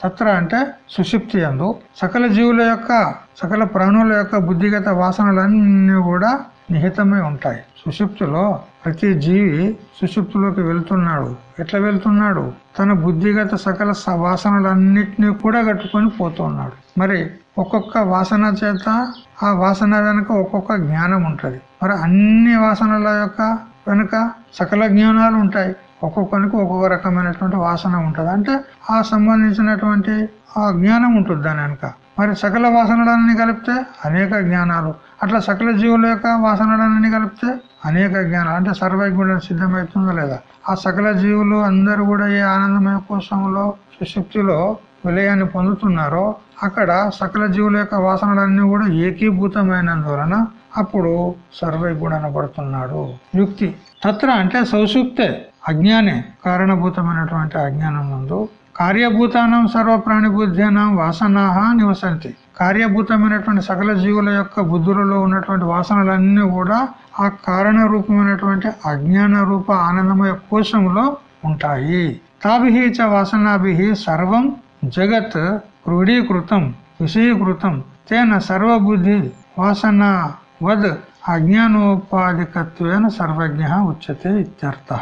తత్ర అంటే సుషిప్తి అందు. సకల జీవుల యొక్క సకల ప్రాణుల యొక్క బుద్ధిగత వాసనలన్నీ కూడా నిహితమై ఉంటాయి. సుషుప్తిలో ప్రతి జీవి సుషుప్తిలోకి వెళ్తున్నాడు. ఎట్లా వెళ్తున్నాడు? తన బుద్ధిగత సకల వాసనలన్నిటినీ కూడా కట్టుకొని పోతున్నాడు. మరి ఒక్కొక్క వాసన చేత ఆ వాసన వెనుక ఒక్కొక్క జ్ఞానం ఉంటుంది. మరి అన్ని వాసనల యొక్క వెనుక సకల జ్ఞానాలు ఉంటాయి. ఒక్కొక్కరికి ఒక్కొక్క రకమైనటువంటి వాసన ఉంటుంది. అంటే ఆ సంబంధించినటువంటి ఆ జ్ఞానం ఉంటుంది దాని వెనుక. మరి సకల వాసనలన్నీ కలిపితే అనేక జ్ఞానాలు. అట్లా సకల జీవుల యొక్క వాసనలన్నీ కలిపితే అనేక జ్ఞానాలు. అంటే సర్వజ్ఞుడు సిద్ధమవుతుందో లేదా? ఆ సకల జీవులు అందరూ కూడా ఏ ఆనందమయ కోశంలో సుశక్తిలో విలయాన్ని పొందుతున్నారో అక్కడ సకల జీవుల యొక్క వాసనలన్నీ కూడా ఏకీభూతమైనందువలన అప్పుడు సర్వజ్ఞుడు అనబడుతున్నాడు. యుక్తి. తత్ర అంటే సౌసూక్తే. అజ్ఞానే కారణభూతమైనటువంటి అజ్ఞానం నందు కార్యభూతానం సర్వప్రాణి బుద్ధ్యానం వాసనాహ నివసంతి. కార్యభూతమైనటువంటి సకల జీవుల యొక్క బుద్ధులలో ఉన్నటువంటి వాసనలన్నీ కూడా ఆ కారణ రూపమైనటువంటి అజ్ఞాన రూప ఆనందమయ కోశంలో ఉంటాయి. తాభి చ వాసనాభి సర్వం జగత్ క్రోడీకృతం విషయీకృతం తేన సర్వబుద్ధి వాసన వద్ అజ్ఞానోపాధికత్వేన సర్వజ్ఞ ఉచ్యతే ఇత్యర్థ.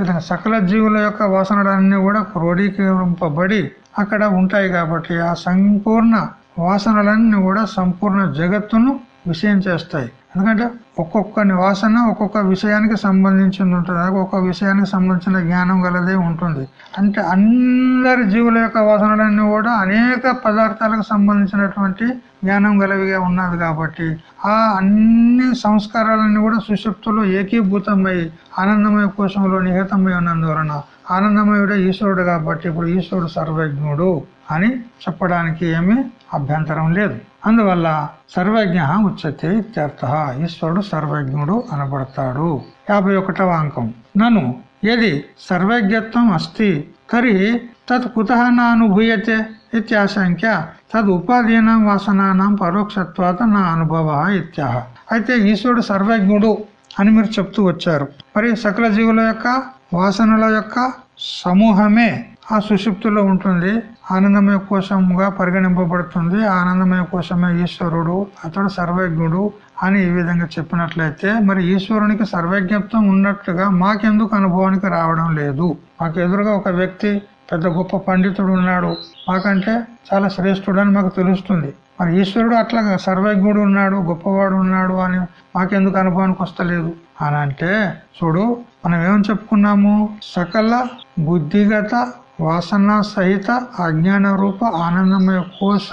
ఇలా సకల జీవుల యొక్క వాసనలన్నీ కూడా క్రోడీకరింపబడి అక్కడ ఉంటాయి కాబట్టి ఆ సంపూర్ణ వాసనలన్నీ కూడా సంపూర్ణ జగత్తును విషయం చేస్తాయి. ఎందుకంటే ఒక్కొక్క నివాసన ఒక్కొక్క విషయానికి సంబంధించింది ఉంటుంది. ఒక్కొక్క విషయానికి సంబంధించిన జ్ఞానం గలదే ఉంటుంది. అంటే అందరి జీవుల యొక్క వాసనలన్నీ కూడా అనేక పదార్థాలకు సంబంధించినటువంటి జ్ఞానం గలవిగా ఉన్నది కాబట్టి ఆ అన్ని సంస్కారాలన్నీ కూడా సుషుప్తులు ఏకీభూతమై ఆనందమయ కోశంలో నిహితమై ఉన్నందువలన ఆనందమయుడే ఈశ్వరుడు కాబట్టి ఇప్పుడు ఈశ్వరుడు సర్వజ్ఞుడు అని చెప్పడానికి ఏమీ అభ్యంతరం లేదు. అందువల్ల సర్వజ్ఞ ఉచ్యతే ఇత్యర్థ. ఈశ్వరుడు సర్వజ్ఞుడు అనబడతాడు. యాభై ఒకటవ అంకం. నన్ను ఏది సర్వజ్ఞత్వం అస్తి తరి తత్ కుత నానుభూయతే ఇత్యాశంక్య తద్ ఉపాధీనం వాసనానం పరోక్షత్వాత నా అనుభవ ఇత్యాహ. అయితే ఈశ్వరుడు సర్వజ్ఞుడు అని మీరు చెప్తూ వచ్చారు. మరి సకల జీవుల యొక్క వాసనల యొక్క సమూహమే ఆ సుషుప్తిలో ఉంటుంది. ఆనందమయ కోశంగా పరిగణింపబడుతుంది. ఆనందమయ కోశమే ఈశ్వరుడు అతడు సర్వజ్ఞుడు అని ఈ విధంగా చెప్పినట్లయితే మరి ఈశ్వరునికి సర్వజ్ఞత్వం ఉన్నట్టుగా మాకెందుకు అనుభవానికి రావడం లేదు? మాకు ఎదురుగా ఒక వ్యక్తి పెద్ద గొప్ప పండితుడు ఉన్నాడు. మాకంటే చాలా శ్రేష్ఠుడు అని మాకు తెలుస్తుంది. మరి ఈశ్వరుడు అట్లా సర్వజ్ఞుడు ఉన్నాడు గొప్పవాడు ఉన్నాడు అని మాకెందుకు అనుభవానికి వస్తలేదు? అని అంటే చూడు మనం ఏమని చెప్పుకున్నాము? సకల బుద్ధిగత వాసన సహిత అజ్ఞాన రూప ఆనందమయ కోశ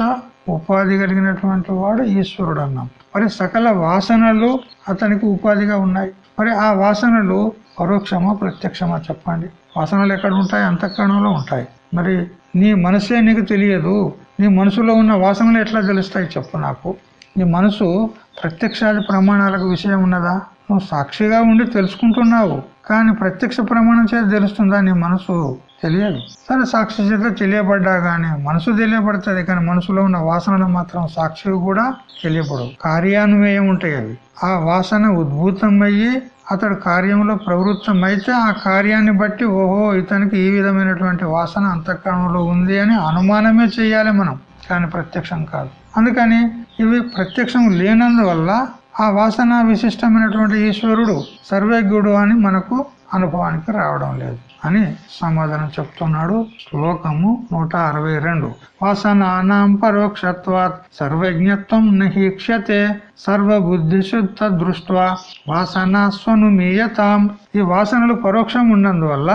ఉపాధి కలిగినటువంటి వాడు ఈశ్వరుడు అన్నాం. మరి సకల వాసనలు అతనికి ఉపాధిగా ఉన్నాయి. మరి ఆ వాసనలు పరోక్షమా ప్రత్యక్షమా చెప్పండి. వాసనలు ఎక్కడ ఉంటాయి? అంతఃకరణంలో ఉంటాయి. మరి నీ మనసే నీకు తెలియదు. నీ మనసులో ఉన్న వాసనలు ఎట్లా తెలుస్తాయి చెప్పు నాకు. నీ మనసు ప్రత్యక్షాది ప్రమాణాలకు విషయం ఉన్నదా? నువ్వు సాక్షిగా ఉండి తెలుసుకుంటున్నావు. కానీ ప్రత్యక్ష ప్రమాణం చేత తెలుస్తుందా నీ మనసు? తెలియదు. సరే సాక్షి చేత తెలియబడ్డా గానీ మనసు తెలియబడుతుంది కానీ మనసులో ఉన్న వాసనలు మాత్రం సాక్షి కూడా తెలియబడవు. కార్యాన్వయం ఉంటాయి అవి. ఆ వాసన ఉద్భూతమయ్యి అతడు కార్యంలో ప్రవృత్తమైతే ఆ కార్యాన్ని బట్టి ఓహో ఇతనికి ఈ విధమైనటువంటి వాసన అంతఃకరణలో ఉంది అని అనుమానమే చేయాలి మనం. కానీ ప్రత్యక్షం కాదు. అందుకని ఇవి ప్రత్యక్షం లేనందువల్ల ఆ వాసన విశిష్టమైనటువంటి ఈశ్వరుడు సర్వజ్ఞుడు అని మనకు అనుభవానికి రావడం లేదు. అని సమాధానం చెప్తున్నాడు శ్లోకము నూట అరవై రెండు. వాసనానాం పరోక్షత్వాత్ సర్వజ్ఞత్వం నహీక్షతే సర్వబుద్ధి శుద్ధ దృష్ట్వా వాసనాస్వనుమీయతాం ఈ వాసనలు పరోక్షం ఉన్నందువల్ల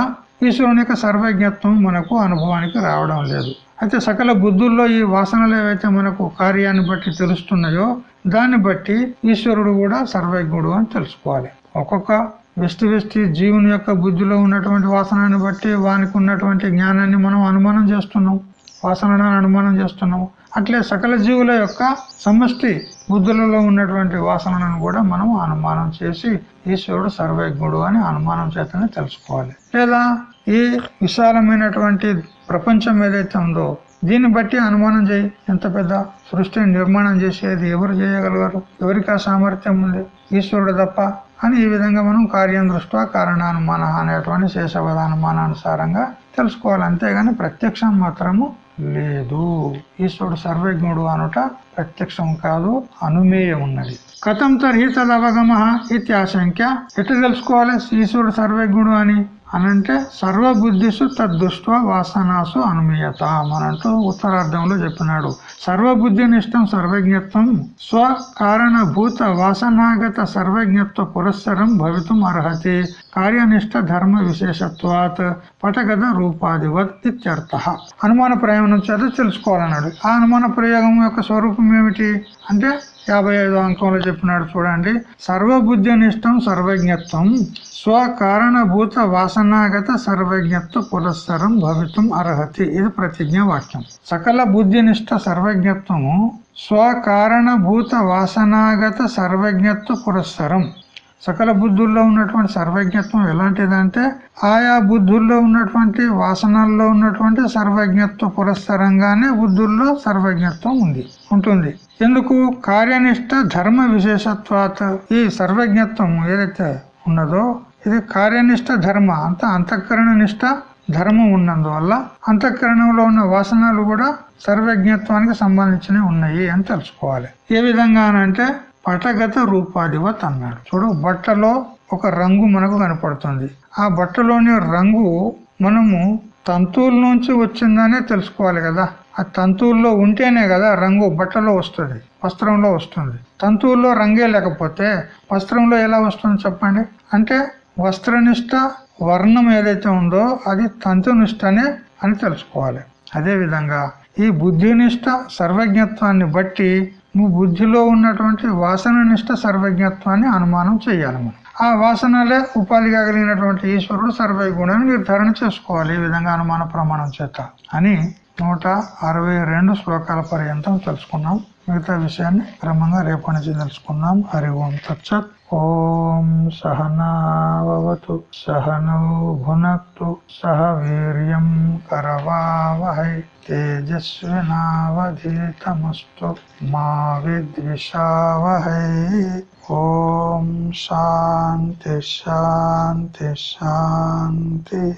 ఈశ్వరుని యొక్క సర్వజ్ఞత్వం మనకు అనుభవానికి రావడం లేదు. అయితే సకల బుద్ధుల్లో ఈ వాసనలు ఏవైతే మనకు కార్యాన్ని బట్టి తెలుస్తున్నాయో దాన్ని బట్టి ఈశ్వరుడు కూడా సర్వజ్ఞుడు అని తెలుసుకోవాలి. ఒక్కొక్క వెస్టి వెస్టి జీవుని యొక్క బుద్ధిలో ఉన్నటువంటి వాసనాన్ని బట్టి వానికి ఉన్నటువంటి జ్ఞానాన్ని మనం అనుమానం చేస్తున్నాం. వాసనను అనుమానం చేస్తున్నాం. అట్లే సకల జీవుల యొక్క సమష్టి బుద్ధులలో ఉన్నటువంటి వాసనలను కూడా మనం అనుమానం చేసి ఈశ్వరుడు సర్వజ్ఞుడు అని అనుమానం చేతనే తెలుసుకోవాలి. లేదా ఈ విశాలమైనటువంటి ప్రపంచం ఏదైతే ఉందో దీన్ని బట్టి అనుమానం చేయి. ఎంత పెద్ద సృష్టిని నిర్మాణం చేసేది ఎవరు చేయగలగారు ఎవరికి ఆ సామర్థ్యం ఉంది? ఈశ్వరుడు తప్ప అని ఈ విధంగా మనం కార్యం దృష్ట్యా కారణానుమాన అనేటువంటి శేషవదానుమానానుసారంగా తెలుసుకోవాలి. అంతేగాని ప్రత్యక్షం మాత్రము లేదు. ఈశ్వరుడు సర్వజ్ఞుడు అనుట ప్రత్యక్షం కాదు అనుమేయం ఉన్నది. కథం తర్హి తదవగమ ఇత్యాశంక్య. ఎట్లా తెలుసుకోవాలి? ఈశ్వరుడు సర్వజ్ఞుడు అని. అనంటే సర్వబుద్ధిసు తద్దుష్ట వాసనాసు అనుమీయత అనంటూ ఉత్తరార్థంలో చెప్పినాడు. సర్వబుద్ధి నిష్టం సర్వజ్ఞత్వం స్వకారణభూత వాసనాగత సర్వజ్ఞత్వ పురస్సరం భవితం అర్హతి కార్యనిష్ట ధర్మ విశేషత్వాత్ పటగద రూపాధివత్ ఇత్యర్థ. అనుమాన ప్రయోగం చేత తెలుసుకోవాలన్నాడు. ఆ అనుమాన ప్రయోగం యొక్క స్వరూపం ఏమిటి? అంటే యాభై ఐదో అంకంలో చెప్పినాడు చూడండి. సర్వబుద్ధి నిష్టం సర్వజ్ఞత్వం. స్వకారణభూత వాసనాగత సర్వజ్ఞత్వ పురస్సరం భవితం అర్హతి. ఇది ప్రతిజ్ఞ వాక్యం. సకల బుద్ధినిష్ట సర్వజ్ఞత్వము స్వకారణభూత వాసనాగత సర్వజ్ఞత్వ పురస్సరం. సకల బుద్ధుల్లో ఉన్నటువంటి సర్వజ్ఞత్వం ఎలాంటిదంటే ఆయా బుద్ధుల్లో ఉన్నటువంటి వాసనల్లో ఉన్నటువంటి సర్వజ్ఞత్వ పురస్సరంగానే బుద్ధుల్లో సర్వజ్ఞత్వం ఉంది ఉంటుంది. ఎందుకు? కార్యనిష్ట ధర్మ విశేషత్వాత ఈ సర్వజ్ఞత్వం ఏదైతే ఉన్నదో ఇది కార్యనిష్ట ధర్మ అంత అంతఃకరణ నిష్ట ధర్మం ఉన్నందువల్ల అంతఃకరణంలో ఉన్న వాసనలు కూడా సర్వజ్ఞత్వానికి సంబంధించినవి ఉన్నాయి అని తెలుసుకోవాలి. ఏ విధంగా అంటే పటగత రూపాధివత్ అన్నాడు. చూడు బట్టలో ఒక రంగు మనకు కనపడుతుంది. ఆ బట్టలోని రంగు మనము తంతువుల నుంచి వచ్చిందనే తెలుసుకోవాలి కదా. ఆ తంతువుల్లో ఉంటేనే కదా రంగు బట్టలో వస్తుంది వస్త్రంలో వస్తుంది. తంతువుల్లో రంగే లేకపోతే వస్త్రంలో ఎలా వస్తుంది చెప్పండి? అంటే వస్త్రనిష్ట వర్ణం ఏదైతే ఉందో అది తంతునిష్టనే అని తెలుసుకోవాలి. అదేవిధంగా ఈ బుద్ధినిష్ట సర్వజ్ఞత్వాన్ని బట్టి నువ్వు బుద్ధిలో ఉన్నటువంటి వాసన నిష్ట సర్వజ్ఞత్వాన్ని అనుమానం చేయాలి మనం. ఆ వాసనలే ఉపాధిగా కలిగినటువంటి ఈశ్వరుడు సర్వగుణాన్ని నిర్ధారణ చేసుకోవాలి. ఈ విధంగా అనుమాన ప్రమాణం చేత అని నూట అరవై రెండు శ్లోకాల పర్యంతం తెలుసుకున్నాం. మిగతా విషయాన్ని క్రమంగా రేపటి నుంచి తెలుసుకున్నాం హరి ఓం తచ్చత్ ఓం సహనావతు సహనౌ భునక్తు. సహ వీర్యం కరవావహై. తేజస్వినావధీతమస్తు మా విద్విషావహై. ఓం శాంతి శాంతి శాంతి.